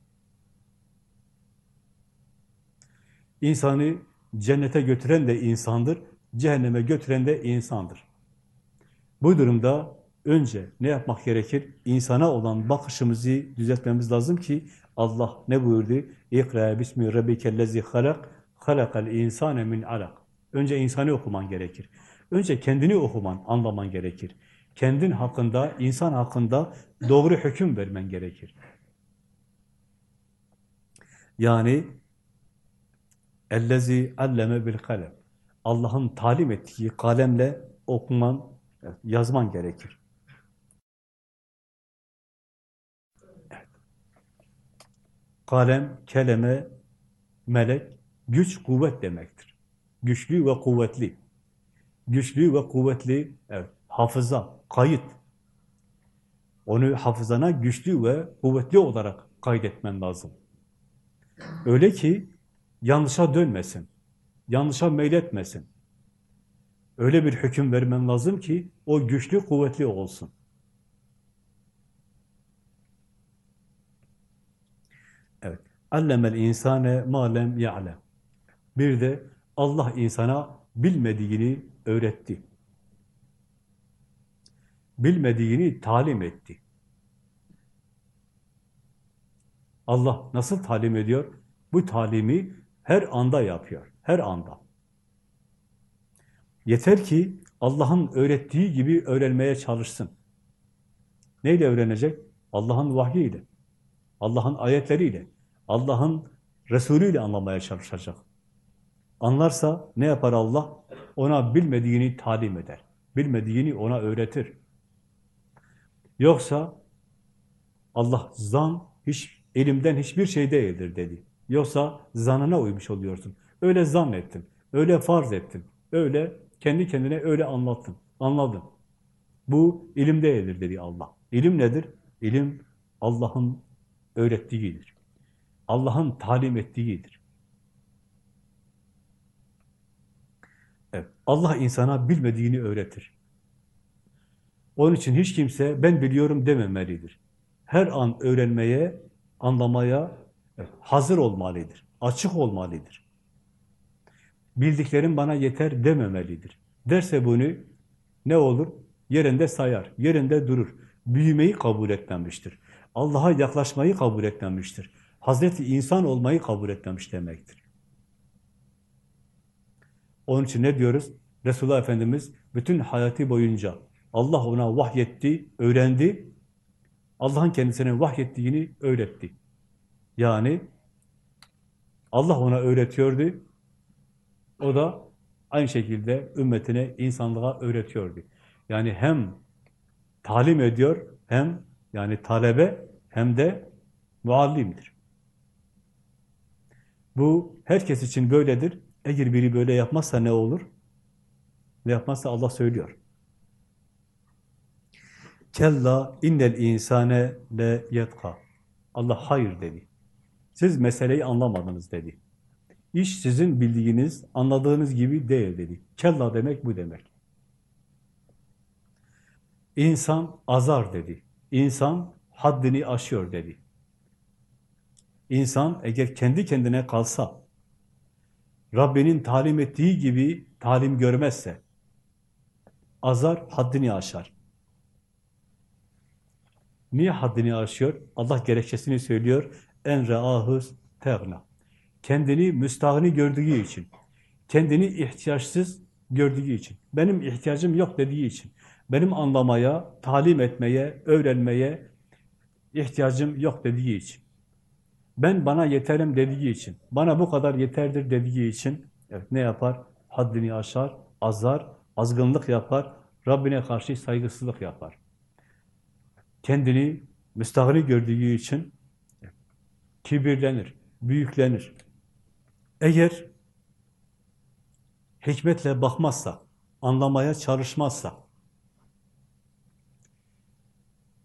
İnsanı cennete götüren de insandır, cehenneme götüren de insandır. Bu durumda önce ne yapmak gerekir? İnsana olan bakışımızı düzeltmemiz lazım ki Allah ne buyurdu? İkra bismi rabbikellezi halak halakal insane min alak. Önce insanı okuman gerekir. Önce kendini okuman, anlaman gerekir. Kendin hakkında, insan hakkında doğru hüküm vermen gerekir. Yani ellezi alleme bil kalem. Allah'ın talim ettiği kalemle okuman, yazman gerekir. Kalem, kelime, melek, güç, kuvvet demektir. Güçlü ve kuvvetli. Güçlü ve kuvvetli, evet, hafıza, kayıt. Onu hafızana güçlü ve kuvvetli olarak kaydetmen lazım. Öyle ki yanlışa dönmesin, yanlışa meyletmesin. Öyle bir hüküm vermen lazım ki o güçlü, kuvvetli olsun. Evet. Allemel insane ma lem ya'lem. Bir de Allah insana bilmediğini öğretti. Bilmediğini talim etti. Allah nasıl talim ediyor? Bu talimi her anda yapıyor. Her anda. Yeter ki Allah'ın öğrettiği gibi öğrenmeye çalışsın. Neyle öğrenecek? Allah'ın vahyiyle. Allah'ın ayetleriyle. Allah'ın Resulüyle anlamaya çalışacak. Anlarsa ne yapar Allah? Ona bilmediğini talim eder. Bilmediğini ona öğretir. Yoksa Allah zan hiç elimden hiçbir şey değildir dedi. Yoksa zanına uymuş oluyorsun. Öyle zannettin, öyle farz ettin, öyle kendi kendine öyle anlattın, anladın. Bu ilim değildir dedi Allah. İlim nedir? İlim Allah'ın öğrettiğidir. Allah'ın talim ettiğidir. Evet, Allah insana bilmediğini öğretir. Onun için hiç kimse ben biliyorum dememelidir. Her an öğrenmeye, anlamaya hazır olmalıdır. Açık olmalıdır. Bildiklerim bana yeter dememelidir. Derse bunu ne olur? Yerinde sayar, yerinde durur. Büyümeyi kabul etmemiştir. Allah'a yaklaşmayı kabul etmemiştir. Hazreti insan olmayı kabul etmemiş demektir. Onun için ne diyoruz? Resulullah Efendimiz bütün hayatı boyunca Allah ona vahyetti, öğrendi. Allah'ın kendisine vahyettiğini öğretti. Yani Allah ona öğretiyordu. O da aynı şekilde ümmetine, insanlığa öğretiyordu. Yani hem talim ediyor, hem yani talebe, hem de muallimdir. Bu herkes için böyledir. Eğer biri böyle yapmazsa ne olur? Ne yapmazsa Allah söylüyor. Kella innel insane le yetka. Allah hayır dedi. Siz meseleyi anlamadınız dedi. İş sizin bildiğiniz, anladığınız gibi değil dedi. Kella demek bu demek. İnsan azar dedi. İnsan haddini aşıyor dedi. İnsan eğer kendi kendine kalsa, Rabbinin talim ettiği gibi talim görmezse, azar haddini aşar. Niye haddini aşıyor? Allah gerekçesini söylüyor. En reahız tegna. Kendini müstahni gördüğü için, kendini ihtiyaçsız gördüğü için, benim ihtiyacım yok dediği için, benim anlamaya, talim etmeye, öğrenmeye ihtiyacım yok dediği için, ben bana yeterim dediği için, bana bu kadar yeterdir dediği için, evet ne yapar? Haddini aşar, azar, azgınlık yapar, Rabbine karşı saygısızlık yapar. Kendini müstahri gördüğü için kibirlenir, büyüklenir. Eğer hikmetle bakmazsa, anlamaya çalışmazsa,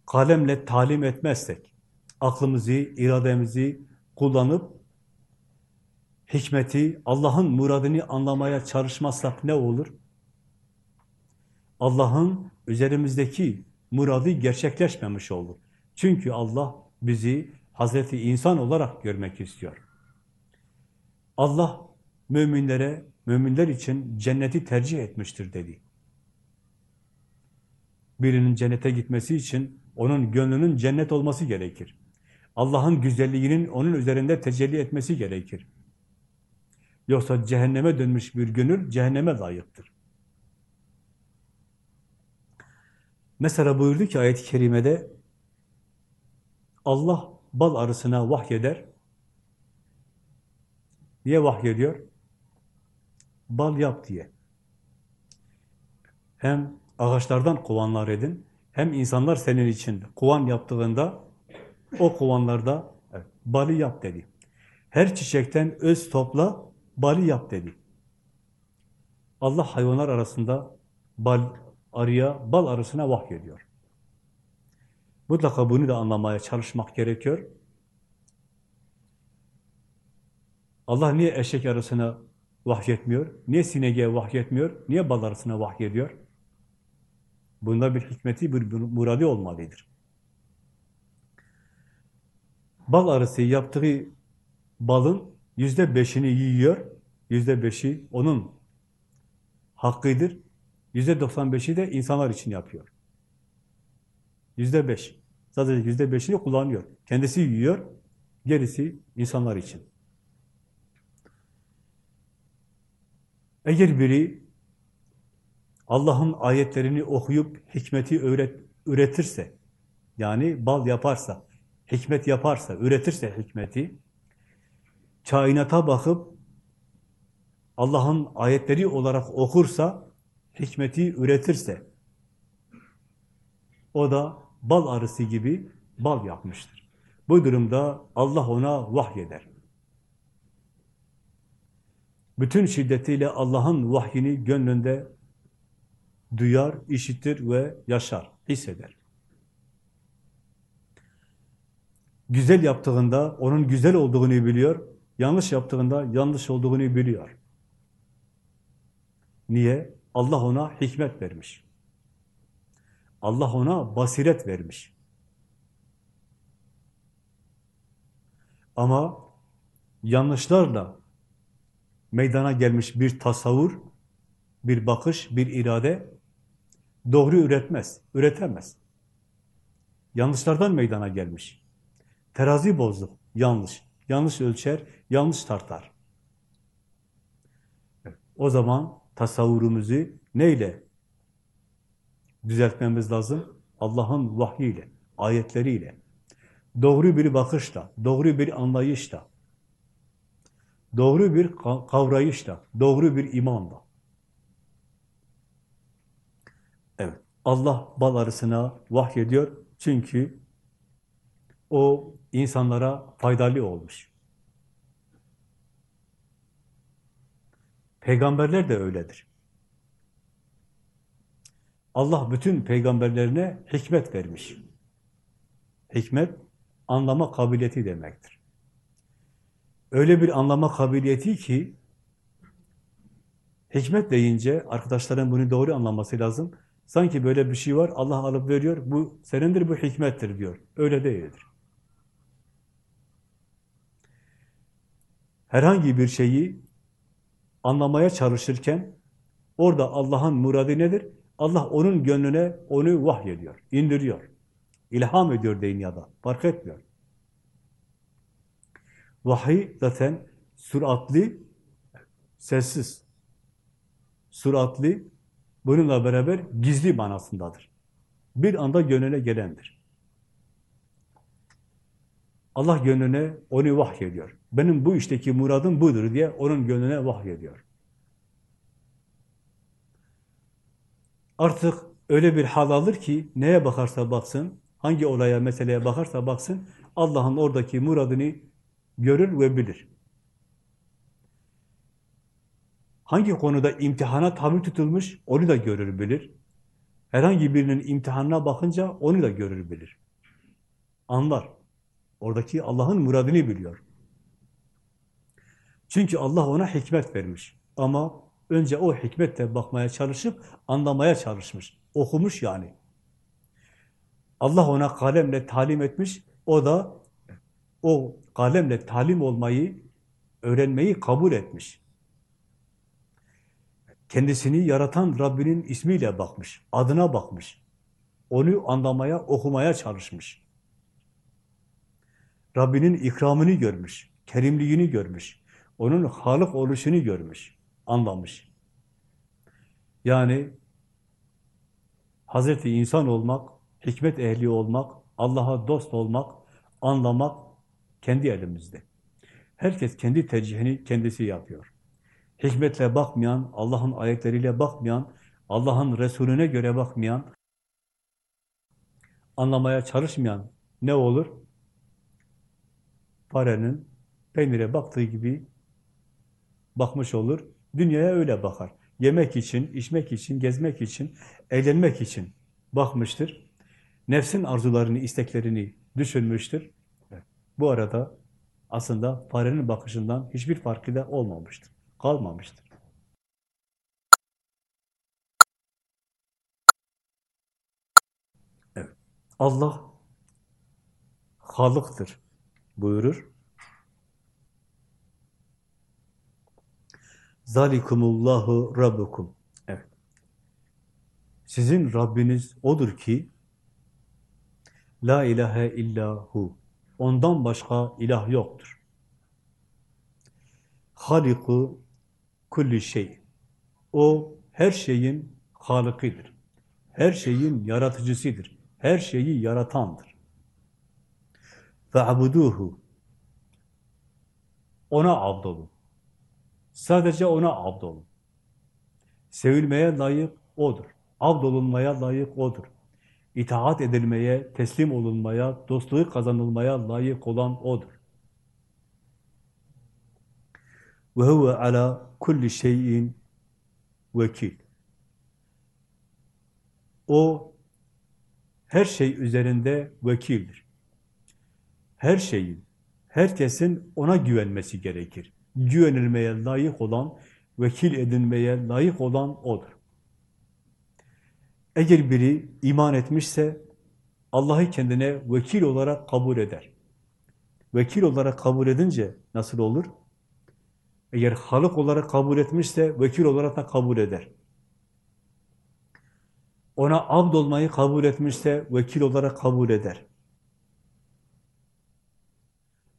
kalemle talim etmezsek, aklımızı, irademizi kullanıp hikmeti, Allah'ın muradını anlamaya çalışmazsak ne olur? Allah'ın üzerimizdeki muradı gerçekleşmemiş olur. Çünkü Allah bizi Hazreti insan olarak görmek istiyor. Allah müminlere, müminler için cenneti tercih etmiştir dedi. Birinin cennete gitmesi için onun gönlünün cennet olması gerekir. Allah'ın güzelliğinin onun üzerinde tecelli etmesi gerekir. Yoksa cehenneme dönmüş bir gönül cehenneme layıktır. Mesela buyurdu ki ayet-i kerimede Allah bal arısına vahyeder. Niye vahyediyor? Bal yap diye. Hem ağaçlardan kovanlar edin, hem insanlar senin için kovan yaptığında o kovanlarda evet, balı yap dedi. Her çiçekten öz topla, balı yap dedi. Allah hayvanlar arasında bal arıya, bal arısına vahyediyor. Mutlaka bunu da anlamaya çalışmak gerekiyor. Allah niye eşek arasına vahyetmiyor? Niye sinege vahyetmiyor? Niye bal arasına vahyediyor? Bunda bir hikmeti, bir muradi olmalıdır. Bal arısı yaptığı balın yüzde beşini yiyor, yüzde beşi onun hakkıdır. Yüzde doksan beşi de insanlar için yapıyor. Yüzde beş. Sadece yüzde beşini kullanıyor. Kendisi yiyor, gerisi insanlar için. Eğer biri Allah'ın ayetlerini okuyup hikmeti öğret, üretirse, yani bal yaparsa, hikmet yaparsa, üretirse hikmeti, kainata bakıp Allah'ın ayetleri olarak okursa, hikmeti üretirse, o da bal arısı gibi bal yapmıştır. Bu durumda Allah ona vahyeder. Bütün şiddetiyle Allah'ın vahyini gönlünde duyar, işitir ve yaşar, hisseder. Güzel yaptığında onun güzel olduğunu biliyor, yanlış yaptığında yanlış olduğunu biliyor. Niye? Allah ona hikmet vermiş. Allah ona basiret vermiş. Ama yanlışlarla meydana gelmiş bir tasavvur, bir bakış, bir irade doğru üretmez, üretemez. Yanlışlardan meydana gelmiş. Terazi bozdu, yanlış. Yanlış ölçer, yanlış tartar. O zaman tasavvurumuzu neyle düzeltmemiz lazım? Allah'ın vahyiyle, ayetleriyle. Doğru bir bakışla, doğru bir anlayışla, doğru bir kavrayışla, doğru bir imanla. Evet, Allah bal arısına vahyediyor çünkü o insanlara faydalı olmuş. Peygamberler de öyledir. Allah bütün peygamberlerine hikmet vermiş. Hikmet, anlama kabiliyeti demektir. Öyle bir anlama kabiliyeti ki, hikmet deyince arkadaşların bunu doğru anlaması lazım. Sanki böyle bir şey var, Allah alıp veriyor, bu senindir, bu hikmettir diyor. Öyle değildir. Herhangi bir şeyi anlamaya çalışırken, orada Allah'ın muradı nedir? Allah onun gönlüne onu vahyediyor, indiriyor. İlham ediyor deyin ya da, fark etmiyor. Vahiy zaten süratli, sessiz. Süratli, bununla beraber gizli manasındadır. Bir anda gönlüne gelendir. Allah gönlüne onu vahyediyor. Benim bu işteki muradım budur diye onun gönlüne vahyediyor. Artık öyle bir hal alır ki neye bakarsa baksın, hangi olaya, meseleye bakarsa baksın, Allah'ın oradaki muradını görür ve bilir. Hangi konuda imtihana tabi tutulmuş, onu da görür, bilir. Herhangi birinin imtihanına bakınca onu da görür, bilir. Anlar. Oradaki Allah'ın muradını biliyor. Çünkü Allah ona hikmet vermiş. Ama önce o hikmetle bakmaya çalışıp anlamaya çalışmış. Okumuş yani. Allah ona kalemle talim etmiş. O da o kalemle talim olmayı, öğrenmeyi kabul etmiş. Kendisini yaratan Rabbinin ismiyle bakmış, adına bakmış. Onu anlamaya, okumaya çalışmış. Rabbinin ikramını görmüş, kerimliğini görmüş. Onun Halık oluşunu görmüş, anlamış. Yani Hazreti insan olmak, hikmet ehli olmak, Allah'a dost olmak, anlamak kendi elimizde. Herkes kendi tercihini kendisi yapıyor. Hikmetle bakmayan, Allah'ın ayetleriyle bakmayan, Allah'ın Resulüne göre bakmayan, anlamaya çalışmayan ne olur? Farenin peynire baktığı gibi bakmış olur. Dünyaya öyle bakar. Yemek için, içmek için, gezmek için, eğlenmek için bakmıştır. Nefsin arzularını, isteklerini düşünmüştür. Bu arada aslında farenin bakışından hiçbir farkı da olmamıştır. Kalmamıştır. Evet. Allah Halık'tır buyurur. Zalikumullahu Rabbukum. Evet. Sizin Rabbiniz odur ki La ilahe illahu. Ondan başka ilah yoktur. Haliku kulli şey. O her şeyin halıkıdır. Her şeyin yaratıcısıdır. Her şeyi yaratandır. Fe'abuduhu. Ona abdolun. Sadece ona abdolun. Sevilmeye layık O'dur. Abdolunmaya layık O'dur. İtaat edilmeye, teslim olunmaya, dostluğu kazanılmaya layık olan O'dur. Ve huve ala kulli şeyin vekil. O her şey üzerinde vekildir. Her şeyin, herkesin ona güvenmesi gerekir. Güvenilmeye layık olan, vekil edinmeye layık olan O'dur. Eğer biri iman etmişse, Allah'ı kendine vekil olarak kabul eder. Vekil olarak kabul edince nasıl olur? Eğer halık olarak kabul etmişse, vekil olarak da kabul eder. Ona abd olmayı kabul etmişse, vekil olarak kabul eder.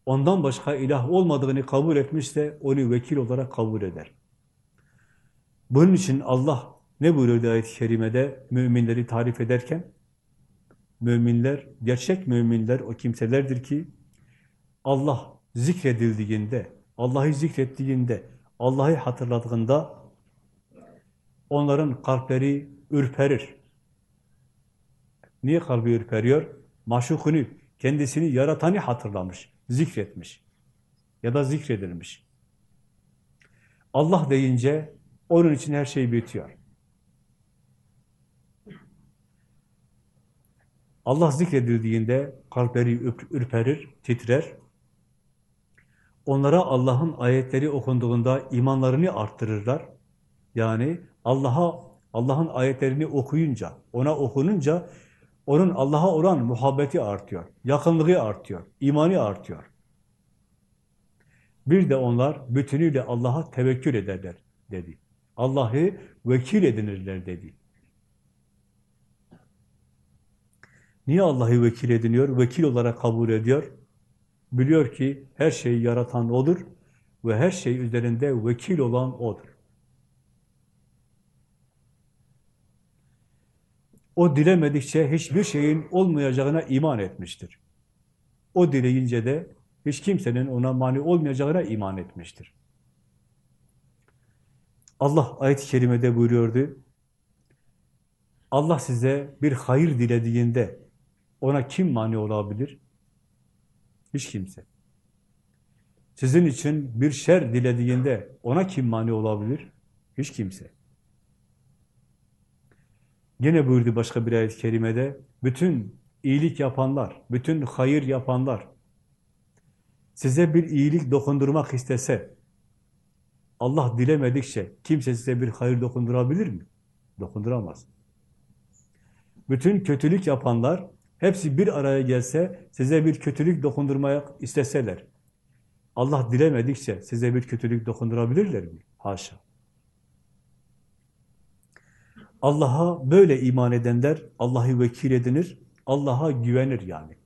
Ondan başka ilah olmadığını kabul etmişse, onu vekil olarak kabul eder. Bunun için Allah ne buyuruyor ayet-i kerimede müminleri tarif ederken? Müminler, gerçek müminler o kimselerdir ki Allah zikredildiğinde, Allah'ı zikrettiğinde, Allah'ı hatırladığında onların kalpleri ürperir. Niye kalbi ürperiyor? Maşukunu, kendisini yaratanı hatırlamış, zikretmiş ya da zikredilmiş. Allah deyince onun için her şey bitiyor. Allah zikredildiğinde kalpleri ürperir, titrer. Onlara Allah'ın ayetleri okunduğunda imanlarını arttırırlar. Yani Allah'a Allah'ın ayetlerini okuyunca, ona okununca onun Allah'a olan muhabbeti artıyor, yakınlığı artıyor, imani artıyor. Bir de onlar bütünüyle Allah'a tevekkül ederler dedi. Allah'ı vekil edinirler dedi. Niye Allah'ı vekil ediniyor? Vekil olarak kabul ediyor. Biliyor ki her şeyi yaratan O'dur ve her şey üzerinde vekil olan O'dur. O dilemedikçe hiçbir şeyin olmayacağına iman etmiştir. O dileyince de hiç kimsenin ona mani olmayacağına iman etmiştir. Allah ayet-i kerimede buyuruyordu, Allah size bir hayır dilediğinde ona kim mani olabilir? Hiç kimse. Sizin için bir şer dilediğinde ona kim mani olabilir? Hiç kimse. Yine buyurdu başka bir ayet-i kerimede, bütün iyilik yapanlar, bütün hayır yapanlar, size bir iyilik dokundurmak istese, Allah dilemedikçe kimse size bir hayır dokundurabilir mi? Dokunduramaz. Bütün kötülük yapanlar, hepsi bir araya gelse, size bir kötülük dokundurmaya isteseler, Allah dilemedikçe size bir kötülük dokundurabilirler mi? Haşa. Allah'a böyle iman edenler Allah'ı vekil edinir, Allah'a güvenir yani.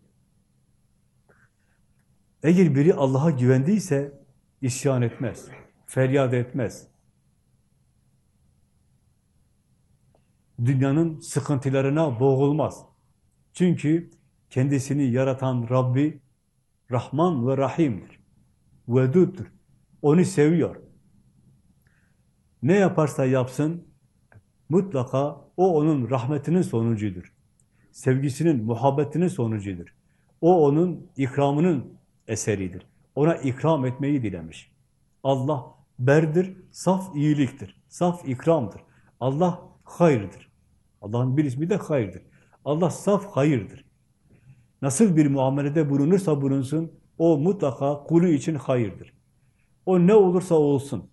Eğer biri Allah'a güvendiyse isyan etmez, feryat etmez. Dünyanın sıkıntılarına boğulmaz. Çünkü kendisini yaratan Rabbi Rahman ve Rahim'dir. Vedud'dur. Onu seviyor. Ne yaparsa yapsın mutlaka o onun rahmetinin sonucudur. Sevgisinin, muhabbetinin sonucudur. O onun ikramının eseridir. Ona ikram etmeyi dilemiş. Allah berdir, saf iyiliktir, saf ikramdır. Allah hayırdır. Allah'ın bir ismi de hayırdır. Allah saf hayırdır. Nasıl bir muamelede bulunursa bulunsun, o mutlaka kulu için hayırdır. O ne olursa olsun.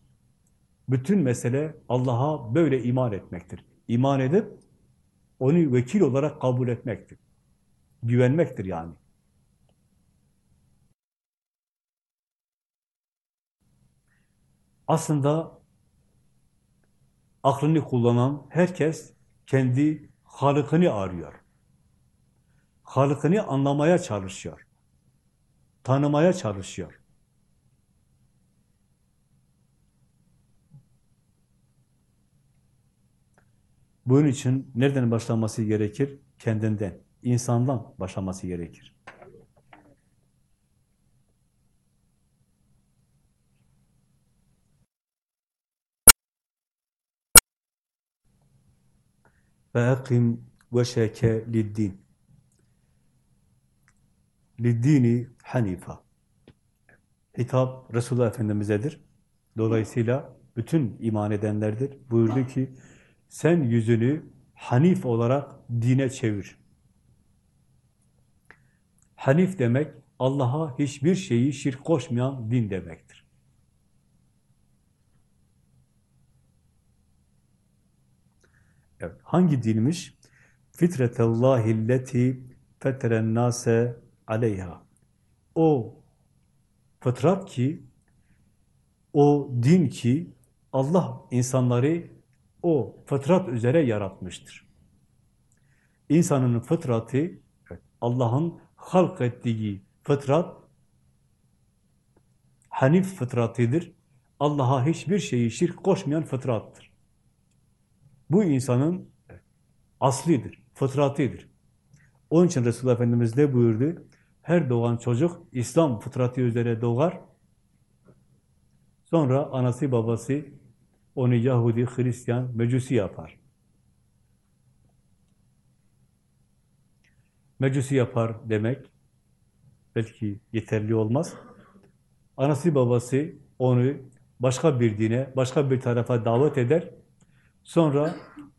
Bütün mesele Allah'a böyle iman etmektir. İman edip onu vekil olarak kabul etmektir. Güvenmektir yani. Aslında aklını kullanan herkes kendi halıkını arıyor. Halıkını anlamaya çalışıyor. Tanımaya çalışıyor. Bunun için nereden başlaması gerekir? Kendinden, insandan başlaması gerekir. Ve şeke liddin. Liddini hanifa. Hitap Resulullah Efendimiz'edir. Dolayısıyla bütün iman edenlerdir. Buyurdu ki sen yüzünü Hanif olarak dine çevir. Hanif demek Allah'a hiçbir şeyi şirk koşmayan din demektir. Evet, hangi dinmiş? Fitretallâhi lleti feteren nâse aleyha. O fıtrat ki, o din ki Allah insanları o fıtrat üzere yaratmıştır. İnsanın fıtratı Allah'ın halk ettiği fıtrat Hanif fıtratıdır. Allah'a hiçbir şeyi şirk koşmayan fıtrattır. Bu insanın aslidir, fıtratıdır. Onun için Resulullah Efendimiz ne buyurdu? Her doğan çocuk İslam fıtratı üzere doğar. Sonra anası babası onu Yahudi, Hristiyan, Mecusi yapar. Mecusi yapar demek belki yeterli olmaz. Anası babası onu başka bir dine, başka bir tarafa davet eder. Sonra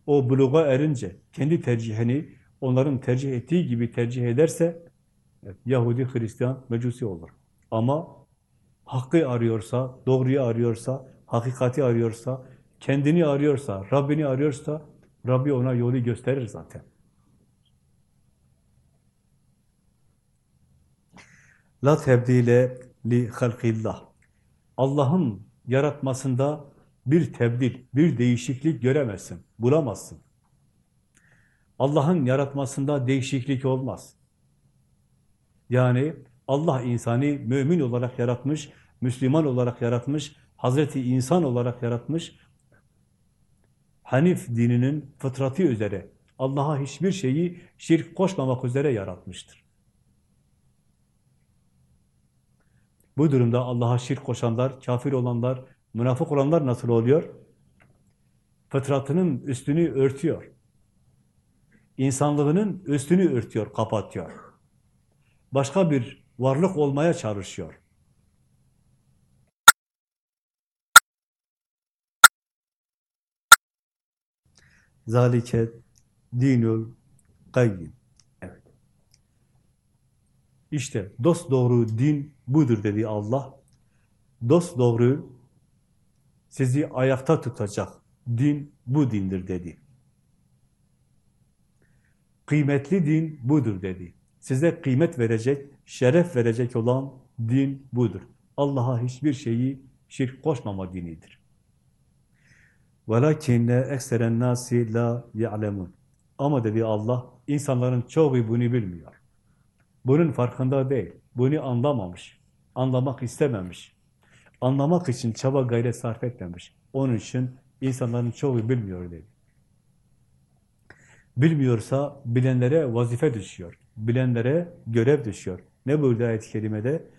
o buluğa erince kendi tercihini onların tercih ettiği gibi tercih ederse Yahudi, Hristiyan, Mecusi olur. Ama hakkı arıyorsa, doğruyu arıyorsa, hakikati arıyorsa, kendini arıyorsa, Rabbini arıyorsa, Rabbi ona yolu gösterir zaten. La tebdile li halkillah. Allah'ın yaratmasında bir tebdil, bir değişiklik göremezsin, bulamazsın. Allah'ın yaratmasında değişiklik olmaz. Yani Allah insanı mümin olarak yaratmış, Müslüman olarak yaratmış, Hazreti insan olarak yaratmış, Hanif dininin fıtratı üzere, Allah'a hiçbir şeyi şirk koşmamak üzere yaratmıştır. Bu durumda Allah'a şirk koşanlar, kafir olanlar, münafık olanlar nasıl oluyor? Fıtratının üstünü örtüyor. İnsanlığının üstünü örtüyor, kapatıyor. Başka bir varlık olmaya çalışıyor. Zalike dinul kayyim. Evet. İşte dost doğru din budur dedi Allah. Dost doğru sizi ayakta tutacak din bu dindir dedi. Kıymetli din budur dedi. Size kıymet verecek, şeref verecek olan din budur. Allah'a hiçbir şeyi şirk koşmama dinidir. وَلَكِنَّ اَكْسَرَ النَّاسِ لَا يَعْلَمُونَ Ama dedi Allah, insanların çoğu bunu bilmiyor. Bunun farkında değil, bunu anlamamış, anlamak istememiş, anlamak için çaba gayret sarf etmemiş. Onun için insanların çoğu bilmiyor dedi. Bilmiyorsa bilenlere vazife düşüyor, bilenlere görev düşüyor. Ne buyurdu ayet-i kerimede?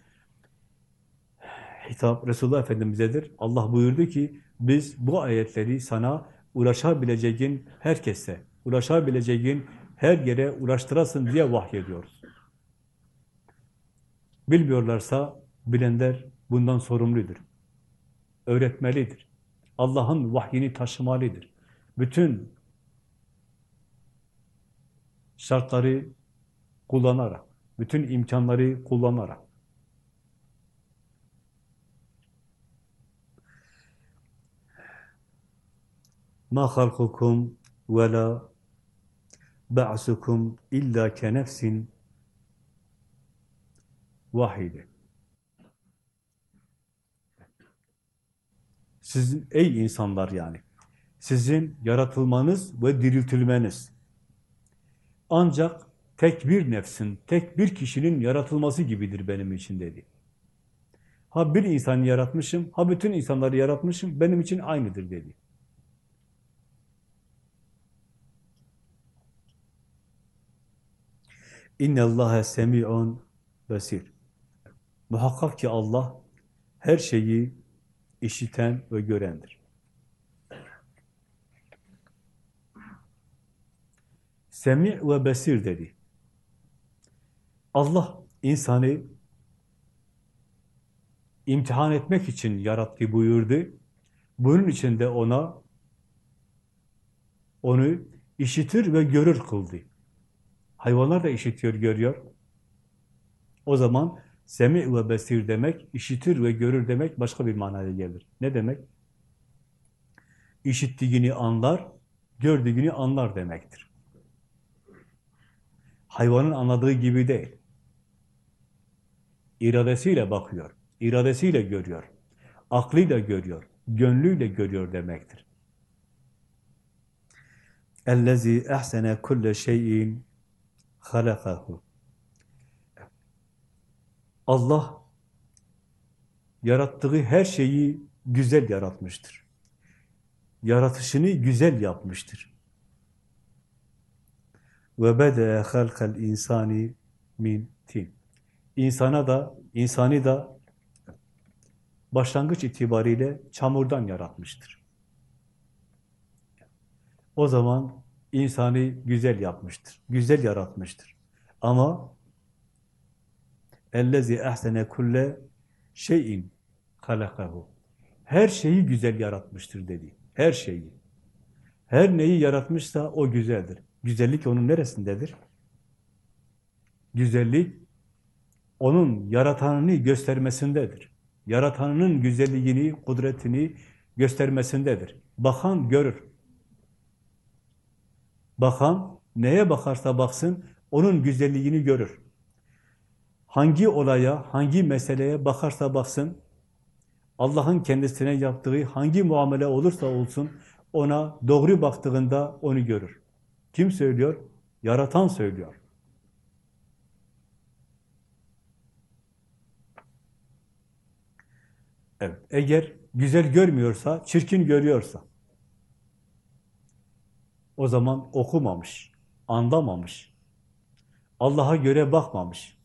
Hitap Resulullah Efendimiz'edir. Allah buyurdu ki, biz bu ayetleri sana ulaşabileceğin herkese, ulaşabileceğin her yere ulaştırasın diye vahyediyoruz. Bilmiyorlarsa bilenler bundan sorumludur. Öğretmelidir. Allah'ın vahyini taşımalıdır. Bütün şartları kullanarak, bütün imkanları kullanarak. Ma halkukum ve la ba'sukum illa ke nefsin vahide. Sizin ey insanlar yani sizin yaratılmanız ve diriltilmeniz ancak tek bir nefsin, tek bir kişinin yaratılması gibidir benim için dedi. Ha bir insanı yaratmışım, ha bütün insanları yaratmışım, benim için aynıdır dedi. İnne Allahe semi'un basir. Muhakkak ki Allah her şeyi işiten ve görendir. Semi ve besir dedi. Allah insanı imtihan etmek için yarattı buyurdu. Bunun için de ona onu işitir ve görür kıldı. Hayvanlar da işitiyor, görüyor. O zaman semi ve besir demek, işitir ve görür demek başka bir manaya gelir. Ne demek? İşittiğini anlar, gördüğünü anlar demektir. Hayvanın anladığı gibi değil. İradesiyle bakıyor, iradesiyle görüyor, aklıyla görüyor, gönlüyle görüyor demektir. اَلَّذ۪ي اَحْسَنَ كُلَّ şeyin halakahu. Allah yarattığı her şeyi güzel yaratmıştır. Yaratışını güzel yapmıştır. Ve bede halkal insani min tin. İnsana da, insani da başlangıç itibariyle çamurdan yaratmıştır. O zaman insanı güzel yapmıştır, güzel yaratmıştır. Ama ellezi ehsene kulle şeyin halakahu. Her şeyi güzel yaratmıştır dedi. Her şeyi. Her neyi yaratmışsa o güzeldir. Güzellik onun neresindedir? Güzellik onun yaratanını göstermesindedir. Yaratanının güzelliğini, kudretini göstermesindedir. Bakan görür. Bakan neye bakarsa baksın onun güzelliğini görür. Hangi olaya, hangi meseleye bakarsa baksın Allah'ın kendisine yaptığı hangi muamele olursa olsun ona doğru baktığında onu görür. Kim söylüyor? Yaratan söylüyor. Evet, eğer güzel görmüyorsa, çirkin görüyorsa, o zaman okumamış, anlamamış, Allah'a göre bakmamış,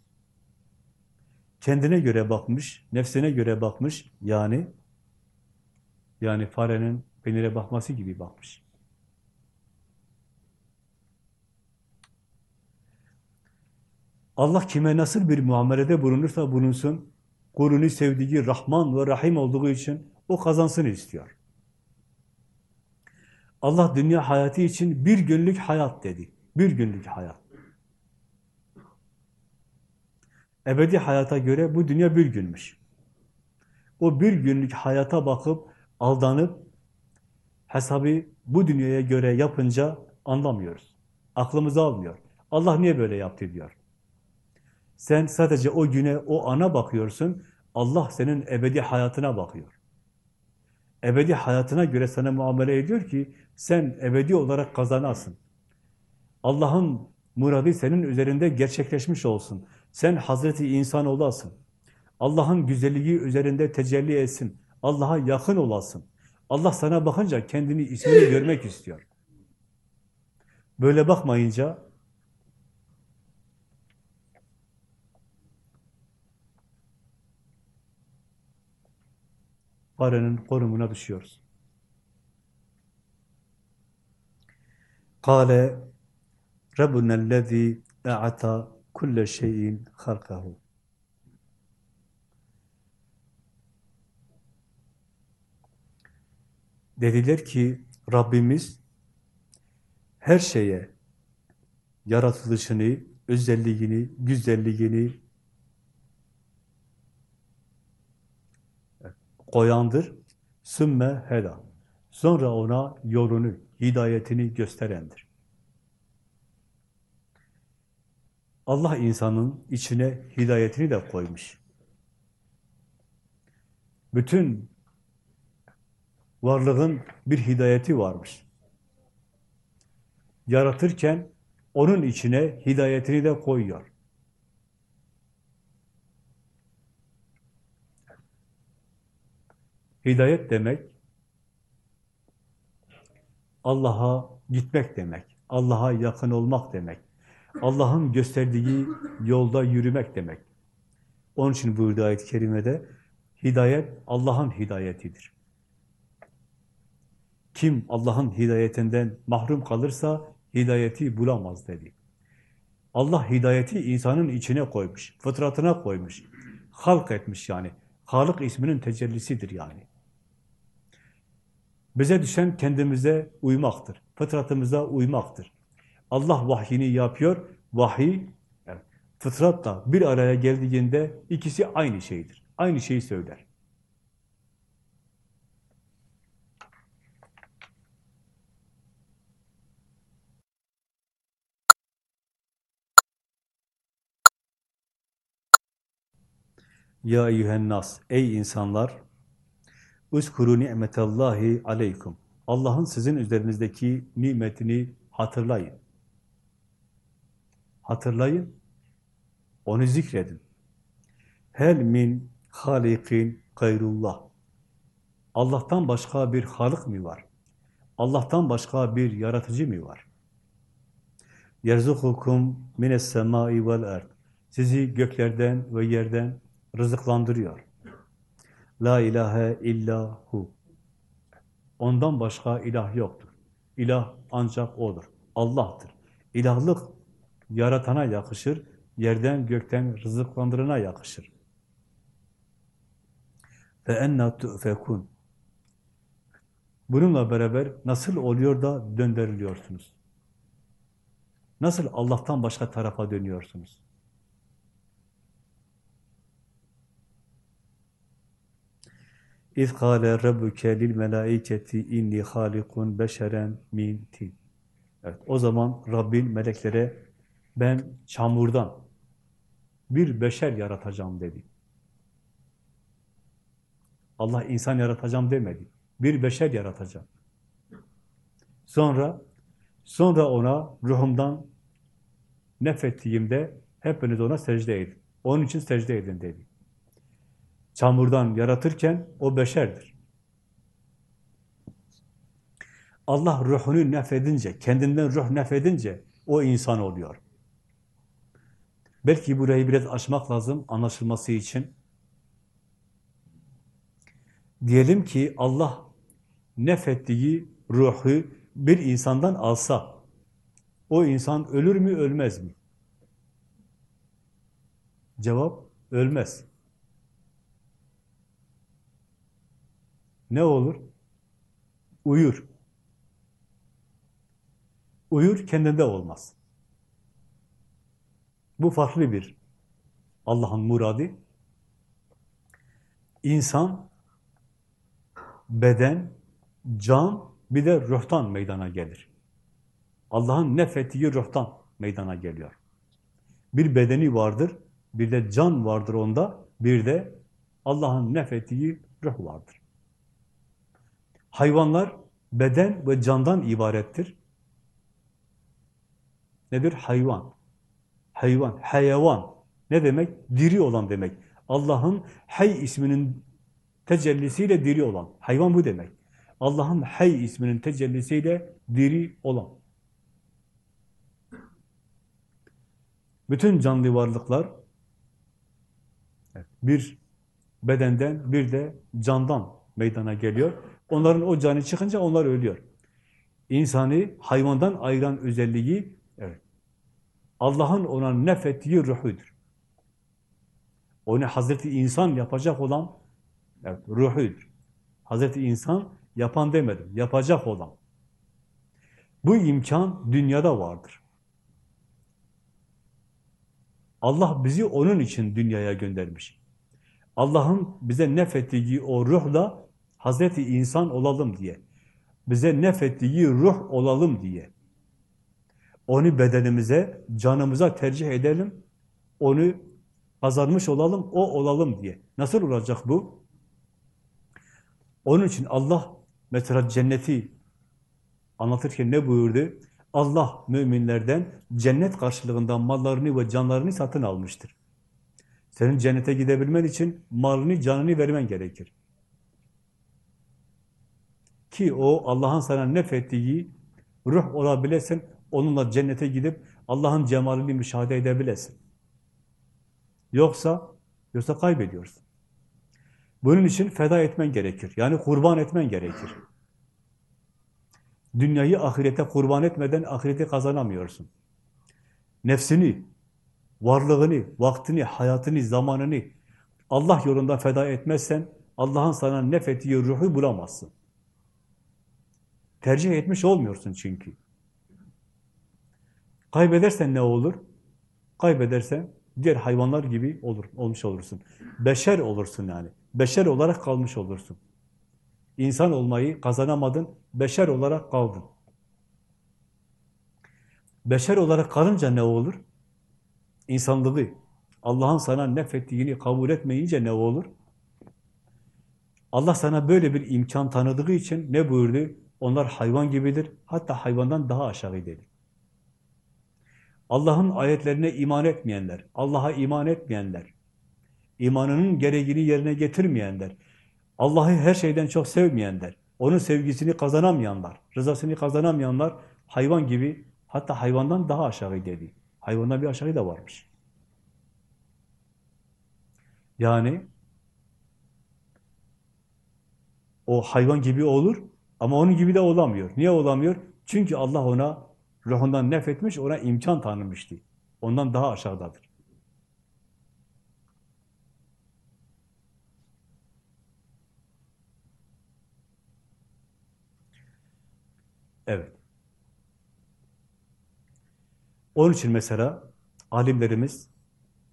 kendine göre bakmış, nefsine göre bakmış, yani yani farenin peynire bakması gibi bakmış. Allah kime nasıl bir muamelede bulunursa bulunsun, kulunu sevdiği Rahman ve Rahim olduğu için o kazansın istiyor. Allah dünya hayatı için bir günlük hayat dedi. Bir günlük hayat. Ebedi hayata göre bu dünya bir günmüş. O bir günlük hayata bakıp, aldanıp, hesabı bu dünyaya göre yapınca anlamıyoruz. Aklımız almıyor. Allah niye böyle yaptı diyor. Sen sadece o güne, o ana bakıyorsun. Allah senin ebedi hayatına bakıyor. Ebedi hayatına göre sana muamele ediyor ki sen ebedi olarak kazanasın. Allah'ın muradı senin üzerinde gerçekleşmiş olsun. Sen Hazreti insan olasın. Allah'ın güzelliği üzerinde tecelli etsin. Allah'a yakın olasın. Allah sana bakınca kendini, ismini görmek istiyor. Böyle bakmayınca farenin konumuna düşüyoruz. Kale Rabbunellezî e'ata kulle şeyin halkahu. Dediler ki Rabbimiz her şeye yaratılışını, özelliğini, güzelliğini koyandır. Sümme heda. Sonra ona yolunu, hidayetini gösterendir. Allah insanın içine hidayetini de koymuş. Bütün varlığın bir hidayeti varmış. Yaratırken onun içine hidayetini de koyuyor. Hidayet demek, Allah'a gitmek demek, Allah'a yakın olmak demek, Allah'ın gösterdiği yolda yürümek demek. Onun için buyurdu ayet-i kerimede, hidayet Allah'ın hidayetidir. Kim Allah'ın hidayetinden mahrum kalırsa hidayeti bulamaz dedi. Allah hidayeti insanın içine koymuş, fıtratına koymuş, halk etmiş yani. Halık isminin tecellisidir yani. Bize düşen kendimize uymaktır. fıtratımıza uymaktır. Allah vahyini yapıyor, vahiy evet, fıtratla bir araya geldiğinde ikisi aynı şeydir. Aynı şeyi söyler. Ya eyyühennas, ey insanlar, Uskuru ni'metallahi aleykum. Allah'ın sizin üzerinizdeki nimetini hatırlayın. Hatırlayın, onu zikredin. Hel min halikin gayrullah. Allah'tan başka bir halık mı var? Allah'tan başka bir yaratıcı mı var? Yerzukukum mines semai vel erd. Sizi göklerden ve yerden rızıklandırıyor. La ilahe illahu. Ondan başka ilah yoktur. İlah ancak O'dur. Allah'tır. İlahlık yaratana yakışır, yerden gökten rızıklandırana yakışır. Ve enna tu'fekun. Bununla beraber nasıl oluyor da döndürülüyorsunuz? Nasıl Allah'tan başka tarafa dönüyorsunuz? Kâle rabbuke lil melâiketi inni hâlikun beşeren min tin. Evet, o zaman Rabbin meleklere ben çamurdan bir beşer yaratacağım dedi. Allah insan yaratacağım demedi. Bir beşer yaratacağım. Sonra sonra ona ruhumdan nefettiğimde hepiniz ona secde edin. Onun için secde edin dedi. Çamurdan yaratırken o beşerdir. Allah ruhunu nefedince, kendinden ruh nefedince o insan oluyor. Belki burayı biraz açmak lazım anlaşılması için. Diyelim ki Allah nefettiği ruhu bir insandan alsa, o insan ölür mü, ölmez mi? Cevap, ölmez. Ne olur? Uyur. Uyur, kendinde olmaz. Bu farklı bir Allah'ın muradı. İnsan, beden, can, bir de ruhtan meydana gelir. Allah'ın nefettiği ruhtan meydana geliyor. Bir bedeni vardır, bir de can vardır onda, bir de Allah'ın nefettiği ruh vardır. Hayvanlar beden ve candan ibarettir. Nedir? Hayvan. Hayvan, hayvan. Ne demek? Diri olan demek. Allah'ın Hay isminin tecellisiyle diri olan. Hayvan bu demek. Allah'ın Hay isminin tecellisiyle diri olan. Bütün canlı varlıklar bir bedenden bir de candan meydana geliyor. Onların o canı çıkınca onlar ölüyor. İnsanı hayvandan ayıran özelliği evet, Allah'ın ona nefettiği ruhudur. Onu Hazreti insan yapacak olan evet, ruhudur. Hazreti insan yapan demedim, yapacak olan. Bu imkan dünyada vardır. Allah bizi onun için dünyaya göndermiş. Allah'ın bize nefettiği o ruhla Hazreti insan olalım diye. Bize nefettiği ruh olalım diye. Onu bedenimize, canımıza tercih edelim. Onu kazanmış olalım, o olalım diye. Nasıl olacak bu? Onun için Allah mesela cenneti anlatırken ne buyurdu? Allah müminlerden cennet karşılığında mallarını ve canlarını satın almıştır. Senin cennete gidebilmen için malını, canını vermen gerekir. Ki o Allah'ın sana nefettiği ruh olabilesin, onunla cennete gidip Allah'ın cemalini müşahede edebilesin. Yoksa, yoksa kaybediyorsun. Bunun için feda etmen gerekir. Yani kurban etmen gerekir. Dünyayı ahirete kurban etmeden ahireti kazanamıyorsun. Nefsini, varlığını, vaktini, hayatını, zamanını Allah yolunda feda etmezsen Allah'ın sana nefettiği ruhu bulamazsın. Tercih etmiş olmuyorsun çünkü. Kaybedersen ne olur? Kaybedersen diğer hayvanlar gibi olur, olmuş olursun. Beşer olursun yani. Beşer olarak kalmış olursun. İnsan olmayı kazanamadın, beşer olarak kaldın. Beşer olarak kalınca ne olur? İnsanlığı, Allah'ın sana nefrettiğini kabul etmeyince ne olur? Allah sana böyle bir imkan tanıdığı için ne buyurdu? Onlar hayvan gibidir, hatta hayvandan daha aşağı dedi. Allah'ın ayetlerine iman etmeyenler, Allah'a iman etmeyenler, imanının gereğini yerine getirmeyenler, Allah'ı her şeyden çok sevmeyenler, onun sevgisini kazanamayanlar, rızasını kazanamayanlar hayvan gibi, hatta hayvandan daha aşağı dedi. Hayvandan bir aşağı da varmış. Yani o hayvan gibi olur ama onun gibi de olamıyor. Niye olamıyor? Çünkü Allah ona ruhundan nefretmiş, ona imkan tanımıştı. Ondan daha aşağıdadır. Evet. Onun için mesela alimlerimiz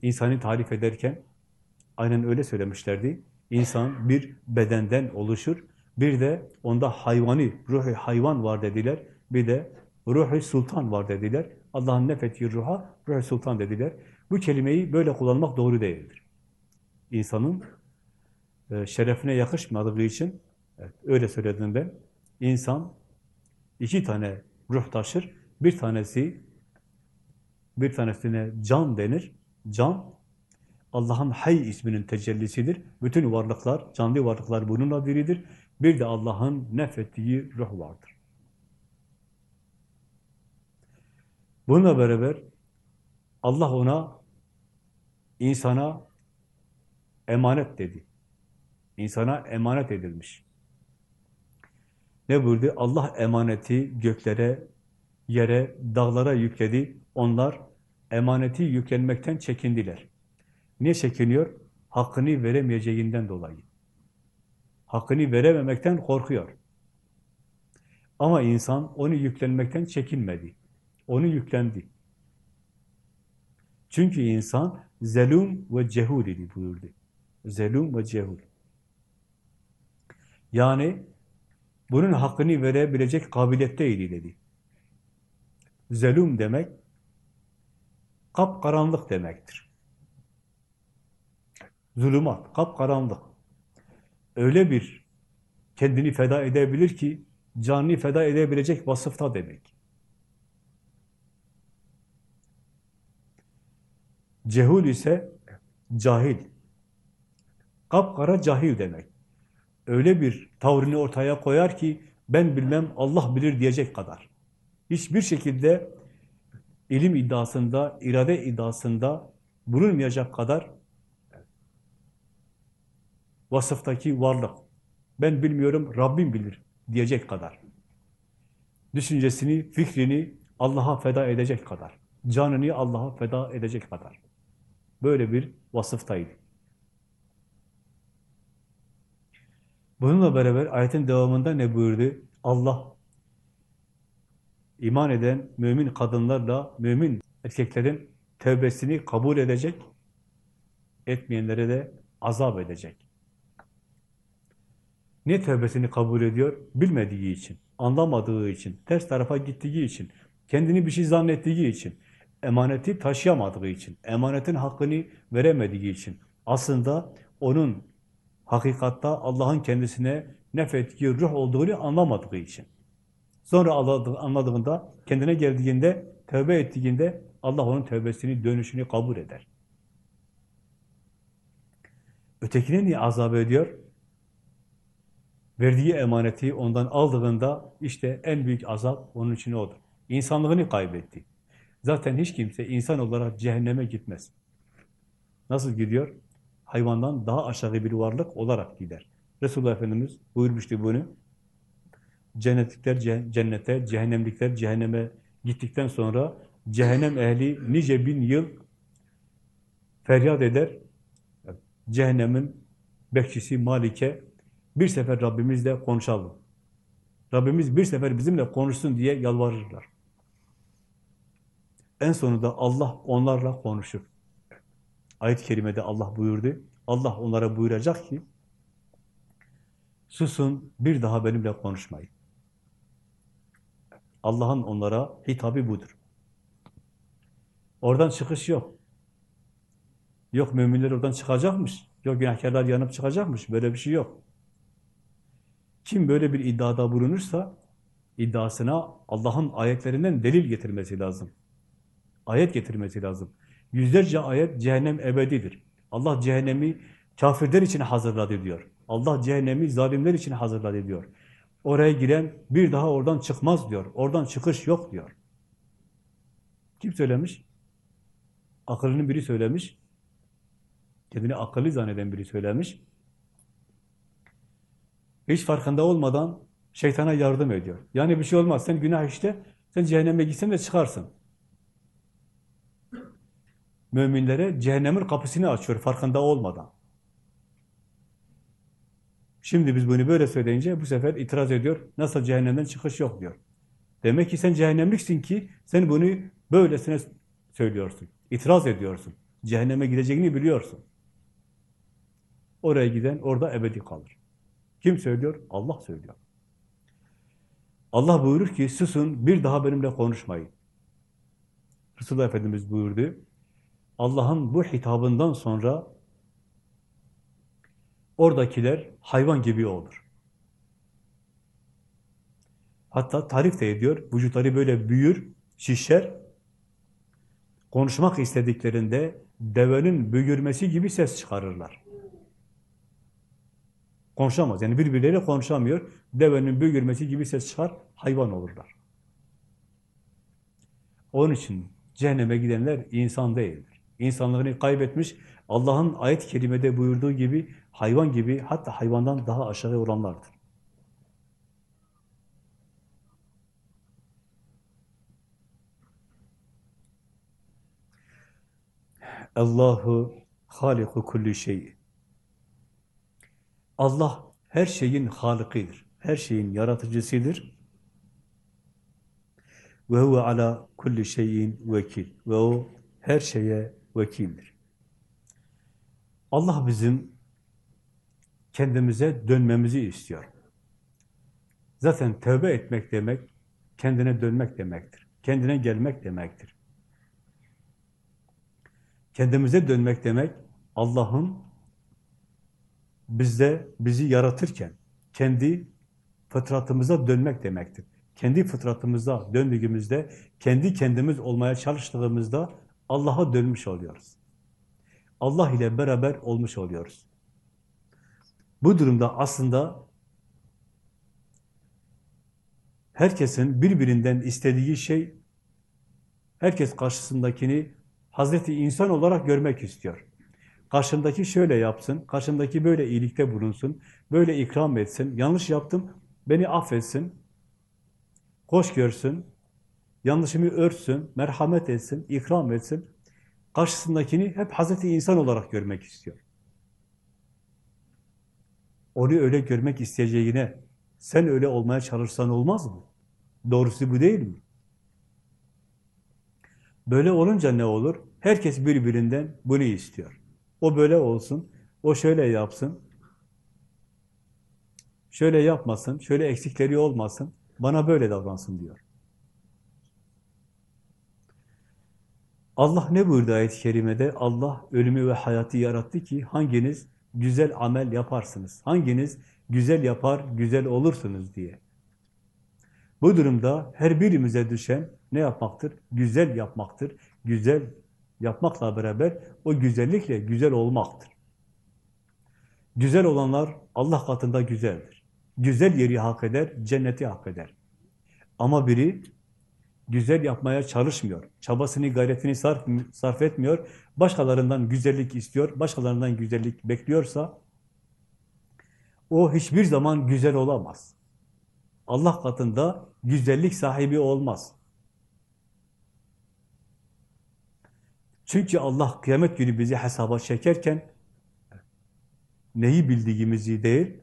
insanı tarif ederken aynen öyle söylemişlerdi. İnsan bir bedenden oluşur. Bir de onda hayvani, ruhu hayvan var dediler. Bir de ruhu sultan var dediler. Allah'ın nefettiği ruha ruhu sultan dediler. Bu kelimeyi böyle kullanmak doğru değildir. İnsanın e, şerefine yakışmadığı için evet, öyle söyledim ben. İnsan iki tane ruh taşır. Bir tanesi bir tanesine can denir. Can Allah'ın Hay isminin tecellisidir. Bütün varlıklar, canlı varlıklar bununla diridir. Bir de Allah'ın nefettiği ruh vardır. Bununla beraber Allah ona, insana emanet dedi. İnsana emanet edilmiş. Ne buyurdu? Allah emaneti göklere, yere, dağlara yükledi. Onlar emaneti yüklenmekten çekindiler. Niye çekiniyor? Hakkını veremeyeceğinden dolayı. Hakkını verememekten korkuyor. Ama insan onu yüklenmekten çekinmedi. Onu yüklendi. Çünkü insan zelum ve cehul idi buyurdu. Zelum ve cehul. Yani bunun hakkını verebilecek kabiliyetteydi dedi. Zelum demek kapkaranlık demektir. Zulümat, kapkaranlık. Öyle bir kendini feda edebilir ki canını feda edebilecek vasıfta demek. Cehul ise cahil. Kapkara cahil demek. Öyle bir tavrını ortaya koyar ki ben bilmem Allah bilir diyecek kadar. Hiçbir şekilde ilim iddiasında, irade iddiasında bulunmayacak kadar vasıftaki varlık. Ben bilmiyorum, Rabbim bilir diyecek kadar. Düşüncesini, fikrini Allah'a feda edecek kadar. Canını Allah'a feda edecek kadar. Böyle bir vasıftaydı. Bununla beraber ayetin devamında ne buyurdu? Allah iman eden mümin kadınlarla mümin erkeklerin tövbesini kabul edecek, etmeyenlere de azap edecek. Ne tövbesini kabul ediyor? Bilmediği için, anlamadığı için, ters tarafa gittiği için, kendini bir şey zannettiği için, emaneti taşıyamadığı için, emanetin hakkını veremediği için, aslında onun hakikatta Allah'ın kendisine nefettiği ruh olduğunu anlamadığı için. Sonra anladığında, kendine geldiğinde, tövbe ettiğinde Allah onun tövbesini, dönüşünü kabul eder. Ötekine niye azap ediyor? Verdiği emaneti ondan aldığında işte en büyük azap onun için odur. İnsanlığını kaybetti. Zaten hiç kimse insan olarak cehenneme gitmez. Nasıl gidiyor? Hayvandan daha aşağı bir varlık olarak gider. Resulullah Efendimiz buyurmuştu bunu. Cennetlikler cennete, cehennemlikler cehenneme gittikten sonra cehennem ehli nice bin yıl feryat eder. Cehennemin bekçisi Malik'e bir sefer Rabbimizle konuşalım. Rabbimiz bir sefer bizimle konuşsun diye yalvarırlar. En sonunda Allah onlarla konuşur. Ayet-i Kerime'de Allah buyurdu. Allah onlara buyuracak ki, susun, bir daha benimle konuşmayın. Allah'ın onlara hitabı budur. Oradan çıkış yok. Yok müminler oradan çıkacakmış. Yok günahkarlar yanıp çıkacakmış. Böyle bir şey yok. Kim böyle bir iddiada bulunursa iddiasına Allah'ın ayetlerinden delil getirmesi lazım. Ayet getirmesi lazım. Yüzlerce ayet cehennem ebedidir. Allah cehennemi kafirler için hazırladı diyor. Allah cehennemi zalimler için hazırladı diyor. Oraya giren bir daha oradan çıkmaz diyor. Oradan çıkış yok diyor. Kim söylemiş? Akıllının biri söylemiş. Kendini akıllı zanneden biri söylemiş. Hiç farkında olmadan şeytana yardım ediyor. Yani bir şey olmaz. Sen günah işte, sen cehenneme gitsen de çıkarsın. Müminlere cehennemin kapısını açıyor farkında olmadan. Şimdi biz bunu böyle söyleyince bu sefer itiraz ediyor. Nasıl cehennemden çıkış yok diyor. Demek ki sen cehennemliksin ki sen bunu böylesine söylüyorsun. İtiraz ediyorsun. Cehenneme gideceğini biliyorsun. Oraya giden orada ebedi kalır. Kim söylüyor? Allah söylüyor. Allah buyurur ki susun bir daha benimle konuşmayın. Resulullah Efendimiz buyurdu. Allah'ın bu hitabından sonra oradakiler hayvan gibi olur. Hatta tarif de ediyor. Vücutları böyle büyür, şişer. Konuşmak istediklerinde devenin büyürmesi gibi ses çıkarırlar. Konuşamaz. Yani birbirleriyle konuşamıyor. Devenin büyürmesi gibi ses çıkar, hayvan olurlar. Onun için cehenneme gidenler insan değildir. İnsanlığını kaybetmiş, Allah'ın ayet-i kerimede buyurduğu gibi hayvan gibi, hatta hayvandan daha aşağı olanlardır. Allahu haliku kulli şeyi. Allah her şeyin halikidir. Her şeyin yaratıcısıdır. Ve huve ala kulli şeyin vekil. Ve o her şeye vekildir. Allah bizim kendimize dönmemizi istiyor. Zaten tövbe etmek demek, kendine dönmek demektir. Kendine gelmek demektir. Kendimize dönmek demek, Allah'ın bizde bizi yaratırken kendi fıtratımıza dönmek demektir. Kendi fıtratımıza döndüğümüzde, kendi kendimiz olmaya çalıştığımızda Allah'a dönmüş oluyoruz. Allah ile beraber olmuş oluyoruz. Bu durumda aslında herkesin birbirinden istediği şey, herkes karşısındakini Hazreti insan olarak görmek istiyor. Karşımdaki şöyle yapsın, karşımdaki böyle iyilikte bulunsun, böyle ikram etsin, yanlış yaptım, beni affetsin, hoş görsün, yanlışımı örtsün, merhamet etsin, ikram etsin. Karşısındakini hep Hazreti insan olarak görmek istiyor. Onu öyle görmek isteyeceğine sen öyle olmaya çalışsan olmaz mı? Doğrusu bu değil mi? Böyle olunca ne olur? Herkes birbirinden bunu istiyor. O böyle olsun, o şöyle yapsın, şöyle yapmasın, şöyle eksikleri olmasın, bana böyle davransın diyor. Allah ne buyurdu ayet-i kerimede? Allah ölümü ve hayatı yarattı ki hanginiz güzel amel yaparsınız, hanginiz güzel yapar, güzel olursunuz diye. Bu durumda her birimize düşen ne yapmaktır? Güzel yapmaktır. Güzel yapmakla beraber o güzellikle güzel olmaktır. Güzel olanlar Allah katında güzeldir. Güzel yeri hak eder, cenneti hak eder. Ama biri güzel yapmaya çalışmıyor, çabasını, gayretini sarf, sarf etmiyor, başkalarından güzellik istiyor, başkalarından güzellik bekliyorsa, o hiçbir zaman güzel olamaz. Allah katında güzellik sahibi olmaz. Çünkü Allah kıyamet günü bizi hesaba çekerken neyi bildiğimizi değil,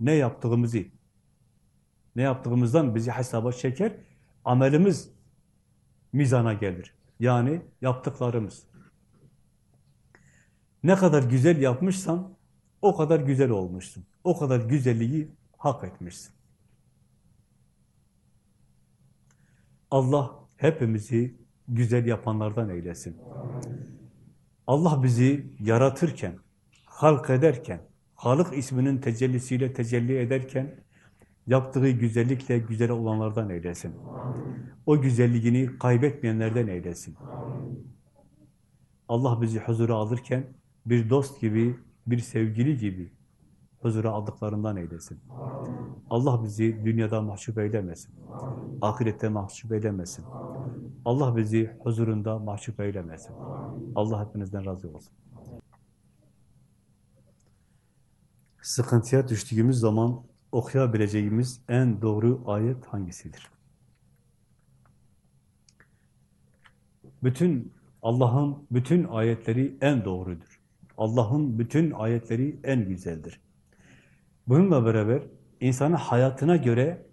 ne yaptığımızı Ne yaptığımızdan bizi hesaba çeker, amelimiz mizana gelir. Yani yaptıklarımız. Ne kadar güzel yapmışsan o kadar güzel olmuşsun. O kadar güzelliği hak etmişsin. Allah hepimizi güzel yapanlardan eylesin. Allah bizi yaratırken, halk ederken, Halık isminin tecellisiyle tecelli ederken, yaptığı güzellikle güzel olanlardan eylesin. O güzelliğini kaybetmeyenlerden eylesin. Allah bizi huzura alırken, bir dost gibi, bir sevgili gibi huzura aldıklarından eylesin. Allah bizi dünyada mahcup eylemesin. Ahirette mahcup eylemesin. Allah bizi huzurunda mahcup eylemesin. Allah hepinizden razı olsun. Sıkıntıya düştüğümüz zaman okuyabileceğimiz en doğru ayet hangisidir? Bütün Allah'ın bütün ayetleri en doğrudur. Allah'ın bütün ayetleri en güzeldir. Bununla beraber insanın hayatına göre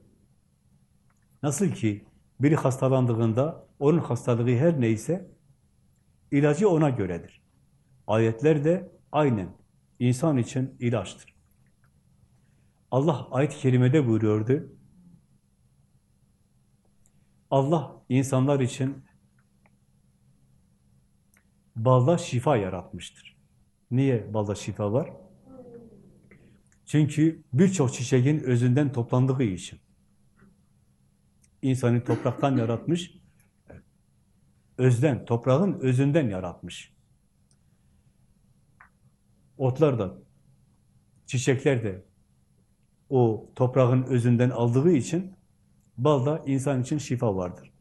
nasıl ki biri hastalandığında onun hastalığı her neyse ilacı ona göredir. Ayetler de aynen insan için ilaçtır. Allah ayet-i kerimede buyuruyordu. Allah insanlar için balda şifa yaratmıştır. Niye balda şifa var? Çünkü birçok çiçeğin özünden toplandığı için. İnsanı topraktan yaratmış, özden, toprağın özünden yaratmış. Otlar da, çiçekler de o toprağın özünden aldığı için balda insan için şifa vardır.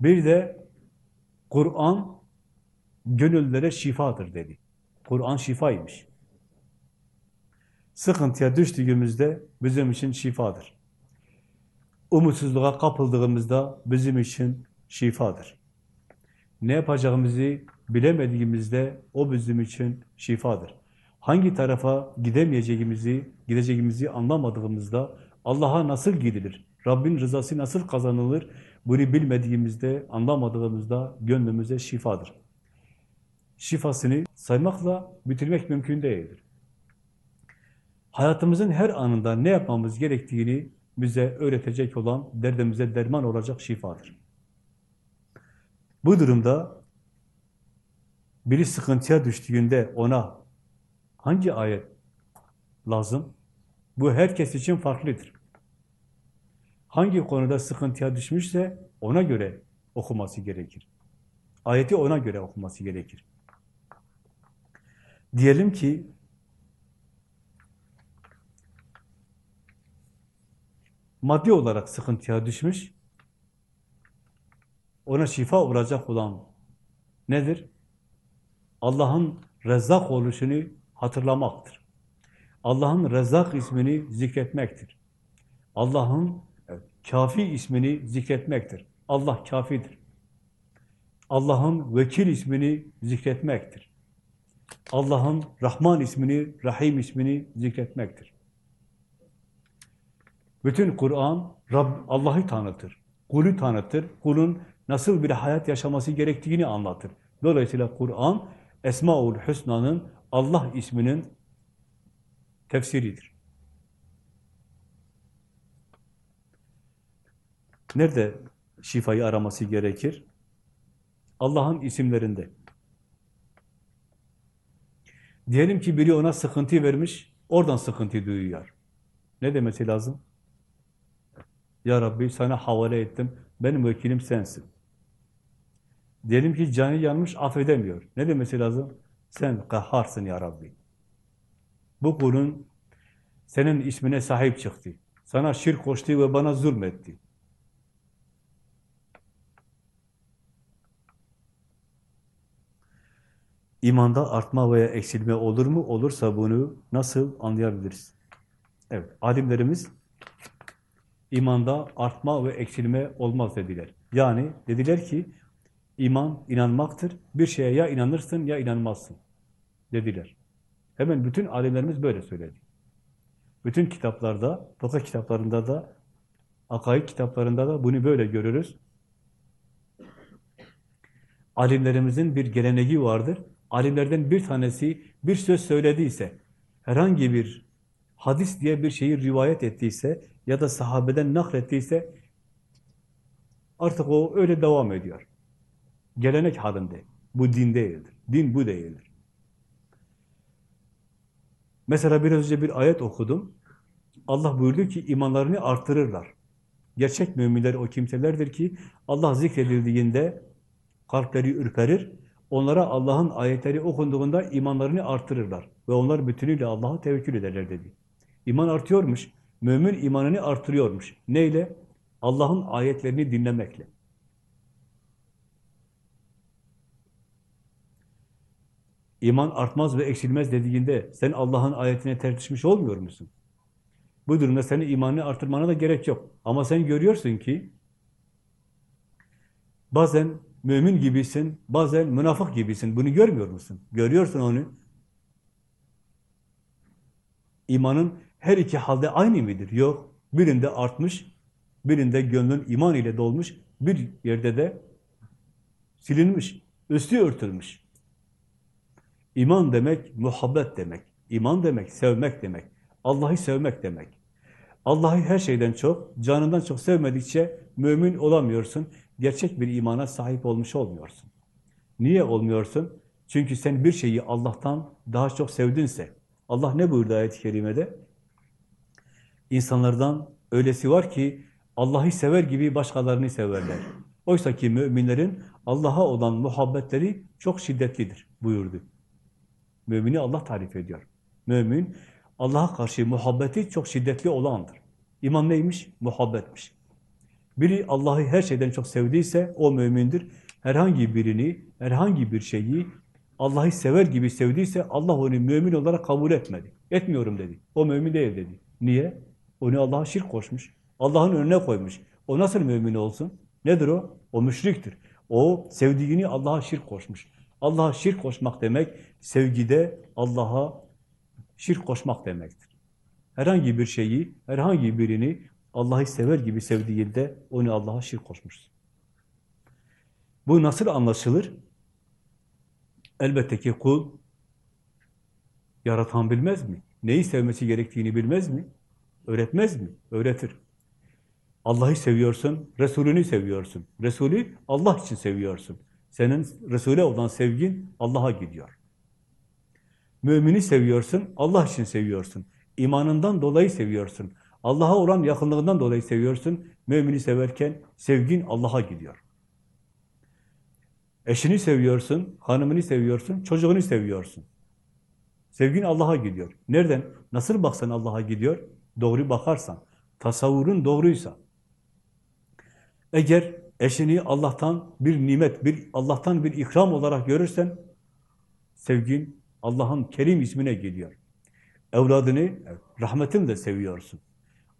Bir de Kur'an gönüllere şifadır dedi. Kur'an şifaymış. Sıkıntıya düştüğümüzde bizim için şifadır. Umutsuzluğa kapıldığımızda bizim için şifadır. Ne yapacağımızı bilemediğimizde o bizim için şifadır. Hangi tarafa gidemeyeceğimizi, gideceğimizi anlamadığımızda Allah'a nasıl gidilir? Rabbin rızası nasıl kazanılır? Bunu bilmediğimizde, anlamadığımızda gönlümüze şifadır. Şifasını saymakla bitirmek mümkün değildir. Hayatımızın her anında ne yapmamız gerektiğini bize öğretecek olan, derdimize derman olacak şifadır. Bu durumda biri sıkıntıya düştüğünde ona hangi ayet lazım? Bu herkes için farklıdır. Hangi konuda sıkıntıya düşmüşse ona göre okuması gerekir. Ayeti ona göre okuması gerekir. Diyelim ki maddi olarak sıkıntıya düşmüş, ona şifa olacak olan nedir? Allah'ın rezzak oluşunu hatırlamaktır. Allah'ın rezzak ismini zikretmektir. Allah'ın kafi ismini zikretmektir. Allah kafidir. Allah'ın vekil ismini zikretmektir. Allah'ın Rahman ismini, Rahim ismini zikretmektir. Bütün Kur'an Allah'ı tanıtır. Kulü tanıtır. Kulun nasıl bir hayat yaşaması gerektiğini anlatır. Dolayısıyla Kur'an Esmaül Hüsna'nın Allah isminin tefsiridir. Nerede şifayı araması gerekir? Allah'ın isimlerinde. Diyelim ki biri ona sıkıntı vermiş, oradan sıkıntı duyuyor. Ne demesi lazım? Ya Rabbi sana havale ettim, benim vekilim sensin. Diyelim ki canı yanmış, affedemiyor. Ne demesi lazım? Sen kahharsın ya Rabbi. Bu kulun senin ismine sahip çıktı. Sana şirk koştu ve bana zulmetti. İmanda artma veya eksilme olur mu? Olursa bunu nasıl anlayabiliriz? Evet, alimlerimiz imanda artma ve eksilme olmaz dediler. Yani dediler ki iman inanmaktır. Bir şeye ya inanırsın ya inanmazsın dediler. Hemen bütün alimlerimiz böyle söyledi. Bütün kitaplarda, fıkıh kitaplarında da Akaid kitaplarında da bunu böyle görürüz. Alimlerimizin bir geleneği vardır. Alimlerden bir tanesi bir söz söylediyse, herhangi bir hadis diye bir şeyi rivayet ettiyse ya da sahabeden naklettiyse artık o öyle devam ediyor. Gelenek halinde. Bu din değildir. Din bu değildir. Mesela biraz önce bir ayet okudum. Allah buyurdu ki imanlarını artırırlar. Gerçek müminler o kimselerdir ki Allah zikredildiğinde kalpleri ürperir. Onlara Allah'ın ayetleri okunduğunda imanlarını artırırlar. Ve onlar bütünüyle Allah'a tevekkül ederler dedi. İman artıyormuş. Mümin imanını artırıyormuş. Neyle? Allah'ın ayetlerini dinlemekle. İman artmaz ve eksilmez dediğinde sen Allah'ın ayetine tertişmiş olmuyor musun? Bu durumda senin imanını artırmana da gerek yok. Ama sen görüyorsun ki bazen mümin gibisin, bazen münafık gibisin. Bunu görmüyor musun? Görüyorsun onu. İmanın her iki halde aynı mıdır? Yok. Birinde artmış, birinde gönlün iman ile dolmuş, bir yerde de silinmiş, üstü örtülmüş. İman demek, muhabbet demek. İman demek, sevmek demek. Allah'ı sevmek demek. Allah'ı her şeyden çok, canından çok sevmedikçe mümin olamıyorsun. Gerçek bir imana sahip olmuş olmuyorsun. Niye olmuyorsun? Çünkü sen bir şeyi Allah'tan daha çok sevdinse, Allah ne buyurdu ayet-i kerimede? İnsanlardan öylesi var ki Allah'ı sever gibi başkalarını severler. Oysa ki müminlerin Allah'a olan muhabbetleri çok şiddetlidir buyurdu. Mümini Allah tarif ediyor. Mümin, Allah'a karşı muhabbeti çok şiddetli olandır. İman neymiş? Muhabbetmiş. Biri Allah'ı her şeyden çok sevdiyse o mümindir. Herhangi birini, herhangi bir şeyi Allah'ı sever gibi sevdiyse Allah onu mümin olarak kabul etmedi. Etmiyorum dedi. O mümin değil dedi. Niye? Onu Allah'a şirk koşmuş. Allah'ın önüne koymuş. O nasıl mümin olsun? Nedir o? O müşriktir. O sevdiğini Allah'a şirk koşmuş. Allah'a şirk koşmak demek, sevgide Allah'a şirk koşmak demektir. Herhangi bir şeyi, herhangi birini Allah'ı sever gibi sevdiğinde onu Allah'a şirk koşmuşsun. Bu nasıl anlaşılır? Elbette ki kul yaratan bilmez mi? Neyi sevmesi gerektiğini bilmez mi? Öğretmez mi? Öğretir. Allah'ı seviyorsun, Resulünü seviyorsun. Resulü Allah için seviyorsun. Senin Resul'e olan sevgin Allah'a gidiyor. Mümini seviyorsun, Allah için seviyorsun. İmanından dolayı seviyorsun. Allah'a olan yakınlığından dolayı seviyorsun. Mümini severken sevgin Allah'a gidiyor. Eşini seviyorsun, hanımını seviyorsun, çocuğunu seviyorsun. Sevgin Allah'a gidiyor. Nereden? Nasıl baksan Allah'a gidiyor? Doğru bakarsan, tasavvurun doğruysa. Eğer eşini Allah'tan bir nimet, bir Allah'tan bir ikram olarak görürsen, sevgin Allah'ın Kerim ismine gidiyor. Evladını rahmetimle seviyorsun.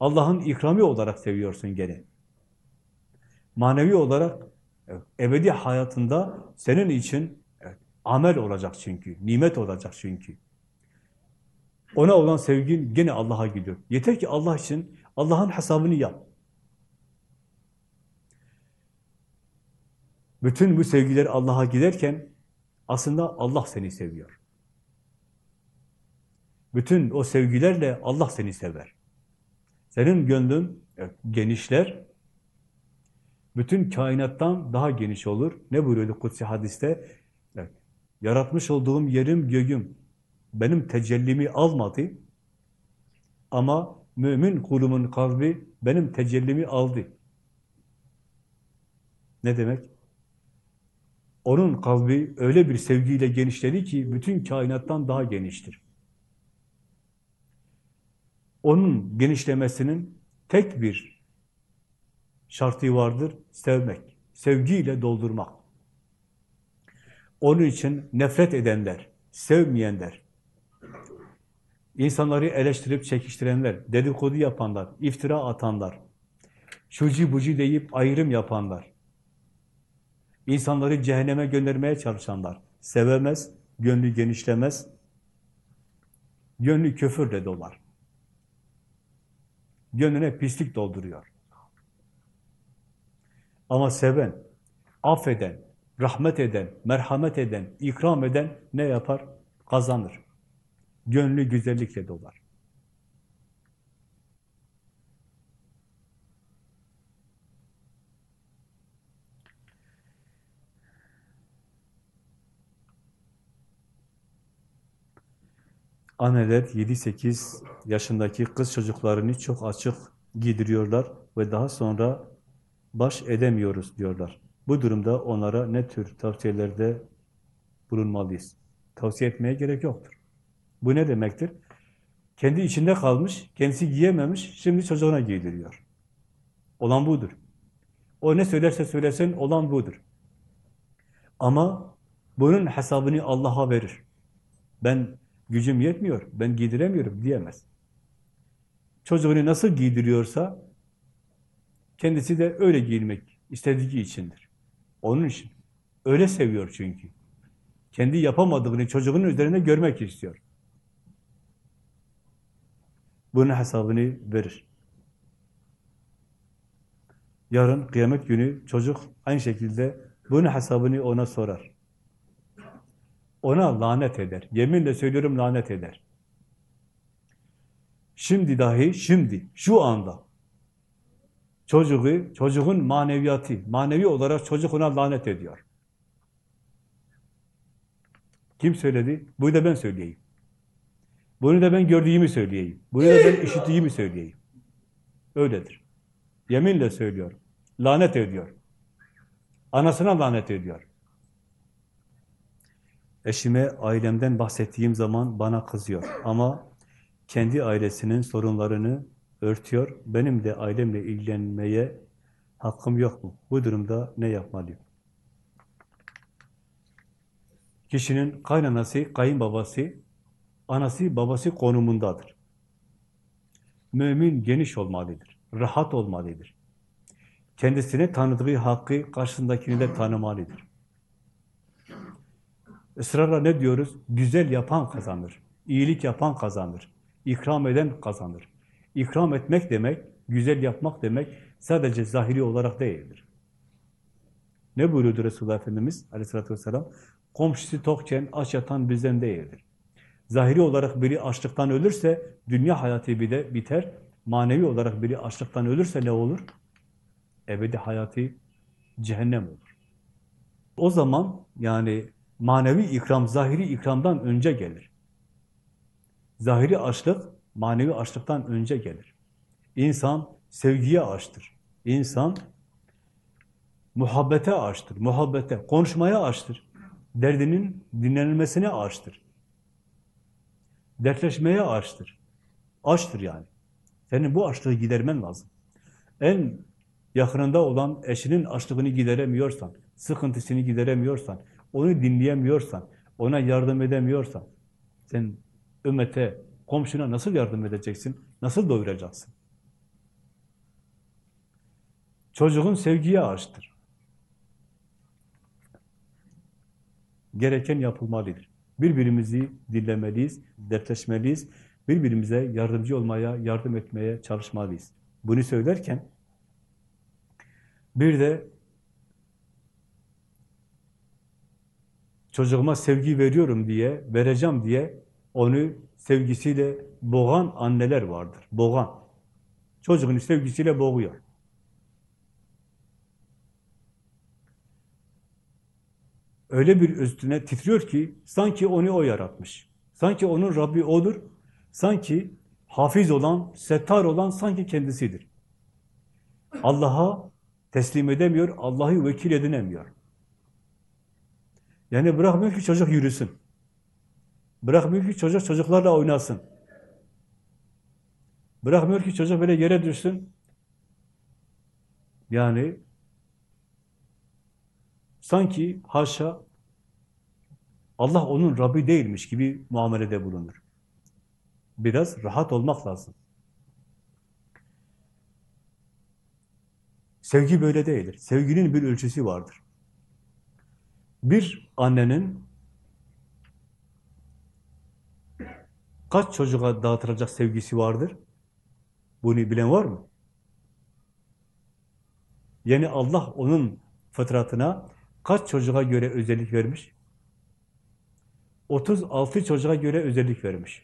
Allah'ın ikramı olarak seviyorsun gene. Manevi olarak ebedi hayatında senin için amel olacak çünkü, nimet olacak çünkü. Ona olan sevgin gene Allah'a gidiyor. Yeter ki Allah için Allah'ın hesabını yap. Bütün bu sevgiler Allah'a giderken aslında Allah seni seviyor. Bütün o sevgilerle Allah seni sever. Senin gönlün genişler, bütün kainattan daha geniş olur. Ne buyuruyordu Kutsi hadiste? Yaratmış olduğum yerim, göğüm benim tecellimi almadı ama mümin kulumun kalbi benim tecellimi aldı. Ne demek? Onun kalbi öyle bir sevgiyle genişledi ki bütün kainattan daha geniştir. Onun genişlemesinin tek bir şartı vardır, sevmek. Sevgiyle doldurmak. Onun için nefret edenler, sevmeyenler, insanları eleştirip çekiştirenler, dedikodu yapanlar, iftira atanlar, şucu bucu deyip ayrım yapanlar, insanları cehenneme göndermeye çalışanlar, sevemez, gönlü genişlemez, gönlü köfürle dolar. Gönlüne pislik dolduruyor. Ama seven, affeden, rahmet eden, merhamet eden, ikram eden ne yapar? Kazanır. Gönlü güzellikle dolar. Anneler 7-8 yaşındaki kız çocuklarını çok açık giydiriyorlar ve daha sonra baş edemiyoruz diyorlar. Bu durumda onlara ne tür tavsiyelerde bulunmalıyız? Tavsiye etmeye gerek yoktur. Bu ne demektir? Kendi içinde kalmış, kendisi giyememiş, şimdi çocuğuna giydiriyor. Olan budur. O ne söylerse söylesin, olan budur. Ama bunun hesabını Allah'a verir. Ben gücüm yetmiyor, ben giydiremiyorum diyemez. Çocuğunu nasıl giydiriyorsa, kendisi de öyle giyinmek istediği içindir. Onun için. Öyle seviyor çünkü. Kendi yapamadığını çocuğunun üzerine görmek istiyor. Bunun hesabını verir. Yarın kıyamet günü çocuk aynı şekilde bunun hesabını ona sorar. Ona lanet eder. Yeminle söylüyorum lanet eder. Şimdi dahi, şimdi, şu anda çocuğu, çocuğun maneviyatı, manevi olarak çocuk ona lanet ediyor. Kim söyledi? Bunu da ben söyleyeyim. Bunu da ben gördüğümü söyleyeyim. Bunu da ben işittiğimi söyleyeyim. Öyledir. Yeminle söylüyorum. Lanet ediyor. Anasına lanet ediyor. Eşime ailemden bahsettiğim zaman bana kızıyor. Ama kendi ailesinin sorunlarını örtüyor. Benim de ailemle ilgilenmeye hakkım yok mu? Bu durumda ne yapmalıyım? Kişinin kaynanası, kayınbabası, anası, babası konumundadır. Mümin geniş olmalıdır, rahat olmalıdır. Kendisine tanıdığı hakkı karşısındakini de tanımalıdır. Israrla ne diyoruz? Güzel yapan kazanır, iyilik yapan kazanır, ikram eden kazanır. İkram etmek demek, güzel yapmak demek sadece zahiri olarak değildir. Ne buyuruyordu Resulullah Efendimiz aleyhissalatü vesselam? Komşusu tokken aç yatan bizden değildir. Zahiri olarak biri açlıktan ölürse dünya hayatı bir de biter. Manevi olarak biri açlıktan ölürse ne olur? Ebedi hayatı cehennem olur. O zaman yani manevi ikram, zahiri ikramdan önce gelir. Zahiri açlık, manevi açlıktan önce gelir. İnsan sevgiye açtır. İnsan muhabbete açtır, muhabbete, konuşmaya açtır. Derdinin dinlenilmesine açtır. Dertleşmeye açtır. Açtır yani. Senin bu açlığı gidermen lazım. En yakınında olan eşinin açlığını gideremiyorsan, sıkıntısını gideremiyorsan, onu dinleyemiyorsan, ona yardım edemiyorsan, sen ümmete, komşuna nasıl yardım edeceksin? Nasıl doyuracaksın? Çocuğun sevgiye açtır. Gereken yapılmalıdır. Birbirimizi dinlemeliyiz, dertleşmeliyiz, birbirimize yardımcı olmaya, yardım etmeye çalışmalıyız. Bunu söylerken bir de çocuğuma sevgi veriyorum diye, vereceğim diye onu sevgisiyle boğan anneler vardır. Boğan. Çocuğunu sevgisiyle boğuyor. Öyle bir üstüne titriyor ki sanki onu o yaratmış. Sanki onun Rabbi odur. Sanki hafiz olan, settar olan sanki kendisidir. Allah'a teslim edemiyor, Allah'ı vekil edinemiyor. Yani bırakmıyor ki çocuk yürüsün. Bırakmıyor ki çocuk çocuklarla oynasın. Bırakmıyor ki çocuk böyle yere düşsün. Yani sanki haşa Allah onun Rabbi değilmiş gibi muamelede bulunur. Biraz rahat olmak lazım. Sevgi böyle değildir. Sevginin bir ölçüsü vardır. Bir annenin kaç çocuğa dağıtılacak sevgisi vardır? Bunu bilen var mı? Yani Allah onun fıtratına kaç çocuğa göre özellik vermiş? 36 çocuğa göre özellik vermiş.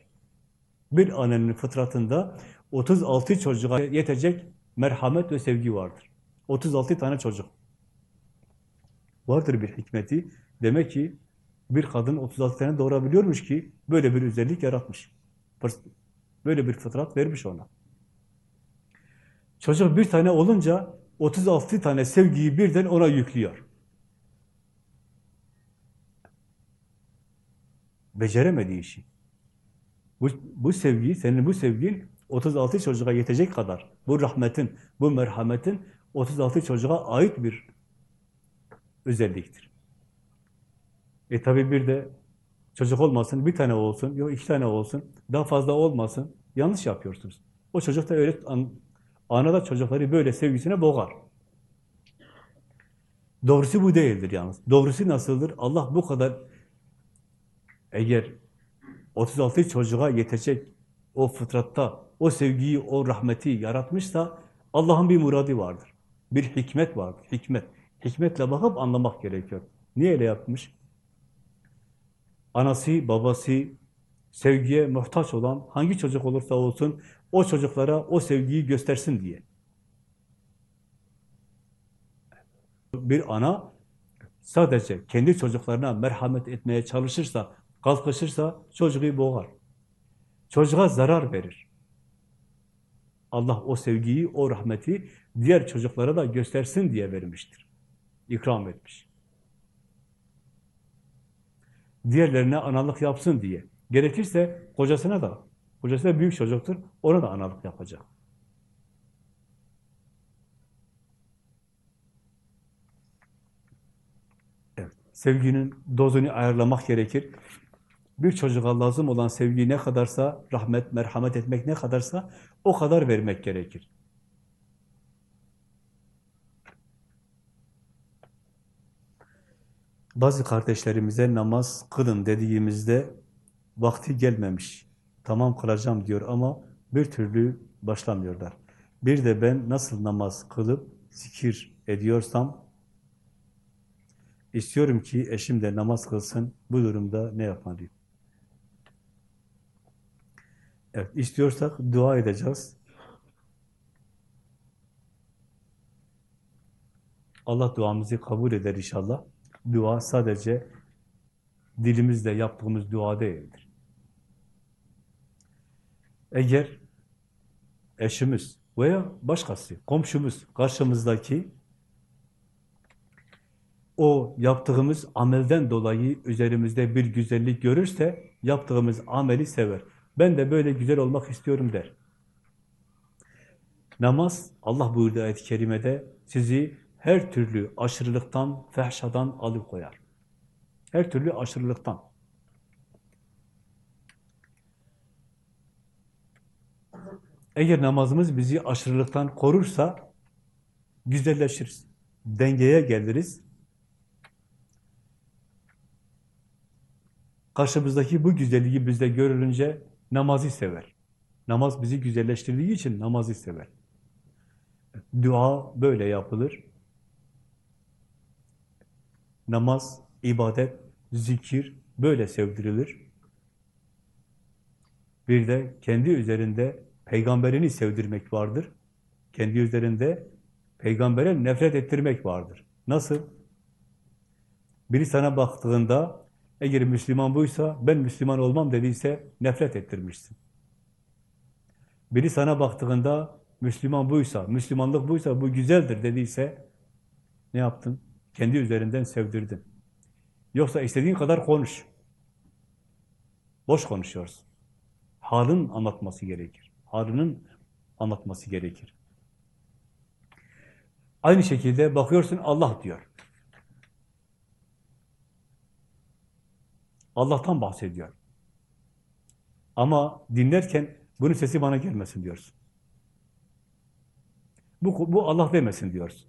Bir annenin fıtratında 36 çocuğa yetecek merhamet ve sevgi vardır. 36 tane çocuk. Vardır bir hikmeti. Demek ki bir kadın 36 tane doğurabiliyormuş ki böyle bir özellik yaratmış. Böyle bir fıtrat vermiş ona. Çocuk bir tane olunca 36 tane sevgiyi birden ona yüklüyor. Beceremediği işi. Bu, bu sevgi, senin bu sevgin 36 çocuğa yetecek kadar. Bu rahmetin, bu merhametin 36 çocuğa ait bir özelliktir. E tabi bir de çocuk olmasın, bir tane olsun, yok iki tane olsun, daha fazla olmasın. Yanlış yapıyorsunuz. O çocuk da öyle, da çocukları böyle sevgisine boğar. Doğrusu bu değildir yalnız. Doğrusu nasıldır? Allah bu kadar eğer 36 çocuğa yetecek o fıtratta, o sevgiyi, o rahmeti yaratmışsa Allah'ın bir muradı vardır. Bir hikmet vardır, hikmet. Hikmetle bakıp anlamak gerekiyor. Niye öyle yapmış? Anası, babası, sevgiye muhtaç olan hangi çocuk olursa olsun o çocuklara o sevgiyi göstersin diye. Bir ana sadece kendi çocuklarına merhamet etmeye çalışırsa, kalkışırsa çocuğu boğar. Çocuğa zarar verir. Allah o sevgiyi, o rahmeti diğer çocuklara da göstersin diye vermiştir. İkram etmiş. Diğerlerine analık yapsın diye. Gerekirse kocasına da, kocası da büyük çocuktur, ona da analık yapacak. Evet, sevginin dozunu ayarlamak gerekir. Bir çocuğa lazım olan sevgi ne kadarsa, rahmet, merhamet etmek ne kadarsa o kadar vermek gerekir. Bazı kardeşlerimize namaz kılın dediğimizde vakti gelmemiş. Tamam kılacağım diyor ama bir türlü başlamıyorlar. Bir de ben nasıl namaz kılıp zikir ediyorsam istiyorum ki eşim de namaz kılsın. Bu durumda ne yapmalıyım? Evet, istiyorsak dua edeceğiz. Allah duamızı kabul eder inşallah. Dua sadece dilimizle yaptığımız dua değildir. Eğer eşimiz veya başkası, komşumuz, karşımızdaki o yaptığımız amelden dolayı üzerimizde bir güzellik görürse yaptığımız ameli sever. Ben de böyle güzel olmak istiyorum der. Namaz, Allah buyurdu ayet-i kerimede, sizi her türlü aşırılıktan, fehşadan alıkoyar. Her türlü aşırılıktan. Eğer namazımız bizi aşırılıktan korursa, güzelleşiriz. Dengeye geliriz. Karşımızdaki bu güzelliği bizde görülünce namazı sever. Namaz bizi güzelleştirdiği için namazı sever. Dua böyle yapılır. Namaz, ibadet, zikir böyle sevdirilir. Bir de kendi üzerinde peygamberini sevdirmek vardır. Kendi üzerinde peygambere nefret ettirmek vardır. Nasıl? Biri sana baktığında eğer Müslüman buysa, ben Müslüman olmam dediyse nefret ettirmişsin. Biri sana baktığında Müslüman buysa, Müslümanlık buysa, bu güzeldir dediyse ne yaptın? Kendi üzerinden sevdirdin. Yoksa istediğin kadar konuş. Boş konuşuyorsun. Halın anlatması gerekir. Halının anlatması gerekir. Aynı şekilde bakıyorsun Allah diyor. Allah'tan bahsediyor. Ama dinlerken bunun sesi bana gelmesin diyorsun. Bu, bu Allah demesin diyorsun.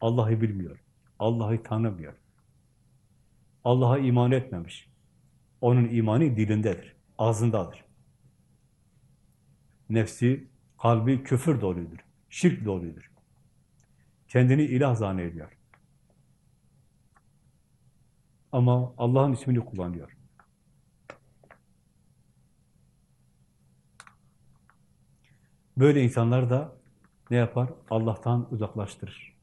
Allah'ı bilmiyor. Allah'ı tanımıyor. Allah'a iman etmemiş. Onun imanı dilindedir, ağzındadır. nefsi, kalbi küfür doludur, şirk doludur. Kendini ilah zannediyor. Ama Allah'ın ismini kullanıyor. Böyle insanlar da ne yapar? Allah'tan uzaklaştırır.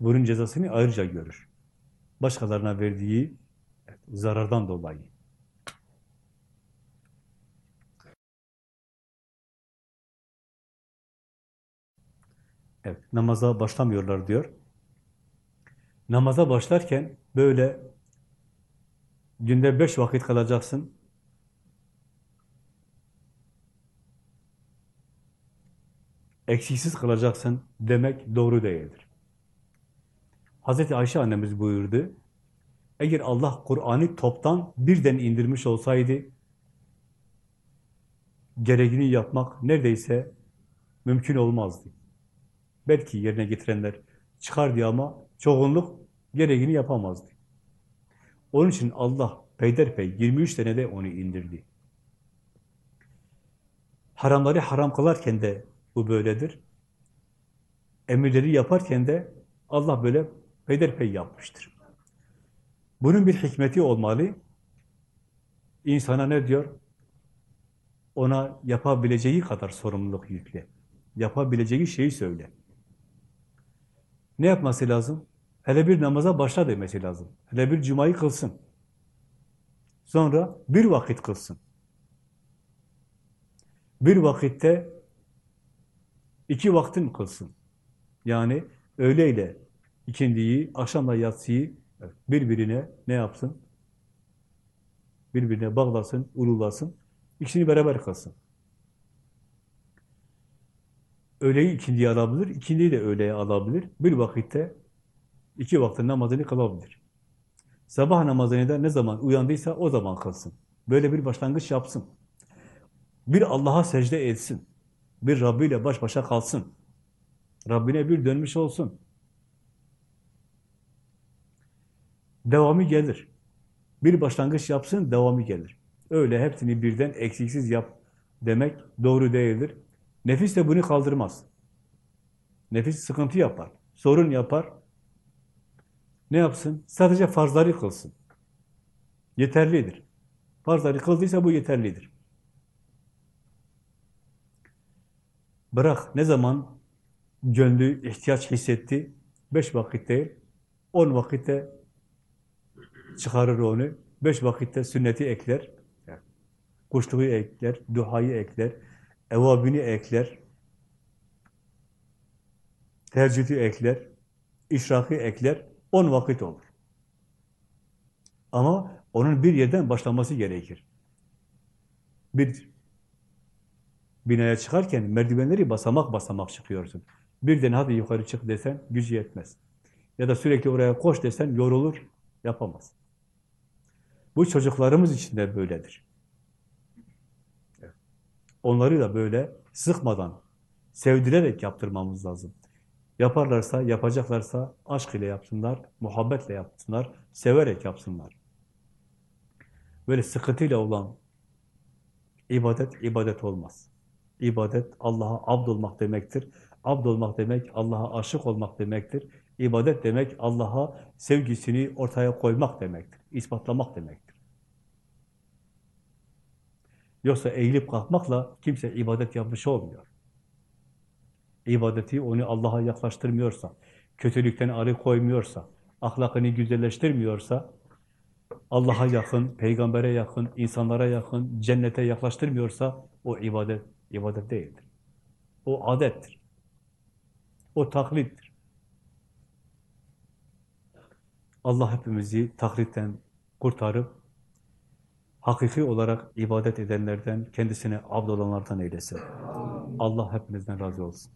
Bunun cezasını ayrıca görür. Başkalarına verdiği zarardan dolayı. Evet, namaza başlamıyorlar diyor. Namaza başlarken böyle günde beş vakit kalacaksın. Eksiksiz kalacaksın demek doğru değildir. Hazreti Ayşe annemiz buyurdu. Eğer Allah Kur'an'ı toptan birden indirmiş olsaydı gereğini yapmak neredeyse mümkün olmazdı. Belki yerine getirenler çıkardı ama çoğunluk gereğini yapamazdı. Onun için Allah peyderpey 23 senede onu indirdi. Haramları haram kılarken de bu böyledir. Emirleri yaparken de Allah böyle peyderpey yapmıştır. Bunun bir hikmeti olmalı. İnsana ne diyor? Ona yapabileceği kadar sorumluluk yükle. Yapabileceği şeyi söyle. Ne yapması lazım? Hele bir namaza başla demesi lazım. Hele bir cumayı kılsın. Sonra bir vakit kılsın. Bir vakitte iki vaktin kılsın. Yani öğleyle ikindiyi, akşamla yatsıyı birbirine ne yapsın? Birbirine bağlasın, ululasın. İkisini beraber kılsın. Öğleyi ikindiye alabilir, ikindiyi de öğleye alabilir. Bir vakitte iki vaktin namazını kılabilir. Sabah namazını da ne zaman uyandıysa o zaman kılsın. Böyle bir başlangıç yapsın. Bir Allah'a secde etsin. Bir Rabbi ile baş başa kalsın. Rabbine bir dönmüş olsun. Devamı gelir. Bir başlangıç yapsın, devamı gelir. Öyle hepsini birden eksiksiz yap demek doğru değildir. Nefis de bunu kaldırmaz. Nefis sıkıntı yapar, sorun yapar. Ne yapsın? Sadece farzları kılsın. Yeterlidir. Farzları kıldıysa bu yeterlidir. Bırak ne zaman gönlü ihtiyaç hissetti, beş vakit değil, on vakitte çıkarır onu, beş vakitte sünneti ekler, kuşluğu ekler, duhayı ekler, evabini ekler, tercühü ekler, işrakı ekler, on vakit olur. Ama onun bir yerden başlaması gerekir. Bir binaya çıkarken merdivenleri basamak basamak çıkıyorsun. Birden hadi yukarı çık desen gücü yetmez. Ya da sürekli oraya koş desen yorulur, yapamaz. Bu çocuklarımız için de böyledir. Onları da böyle sıkmadan, sevdirerek yaptırmamız lazım. Yaparlarsa, yapacaklarsa aşk ile yapsınlar, muhabbetle yapsınlar, severek yapsınlar. Böyle sıkıntıyla olan ibadet, ibadet olmaz. İbadet Allah'a abd olmak demektir. Abd olmak demek Allah'a aşık olmak demektir. İbadet demek Allah'a sevgisini ortaya koymak demektir. ispatlamak demektir. Yoksa eğilip kalkmakla kimse ibadet yapmış olmuyor. İbadeti onu Allah'a yaklaştırmıyorsa, kötülükten arı koymuyorsa, ahlakını güzelleştirmiyorsa, Allah'a yakın, peygambere yakın, insanlara yakın, cennete yaklaştırmıyorsa o ibadet, ibadet değildir. O adettir. O taklittir. Allah hepimizi taklitten kurtarıp hakiki olarak ibadet edenlerden, kendisine abd olanlardan eylesin. Allah hepinizden razı olsun.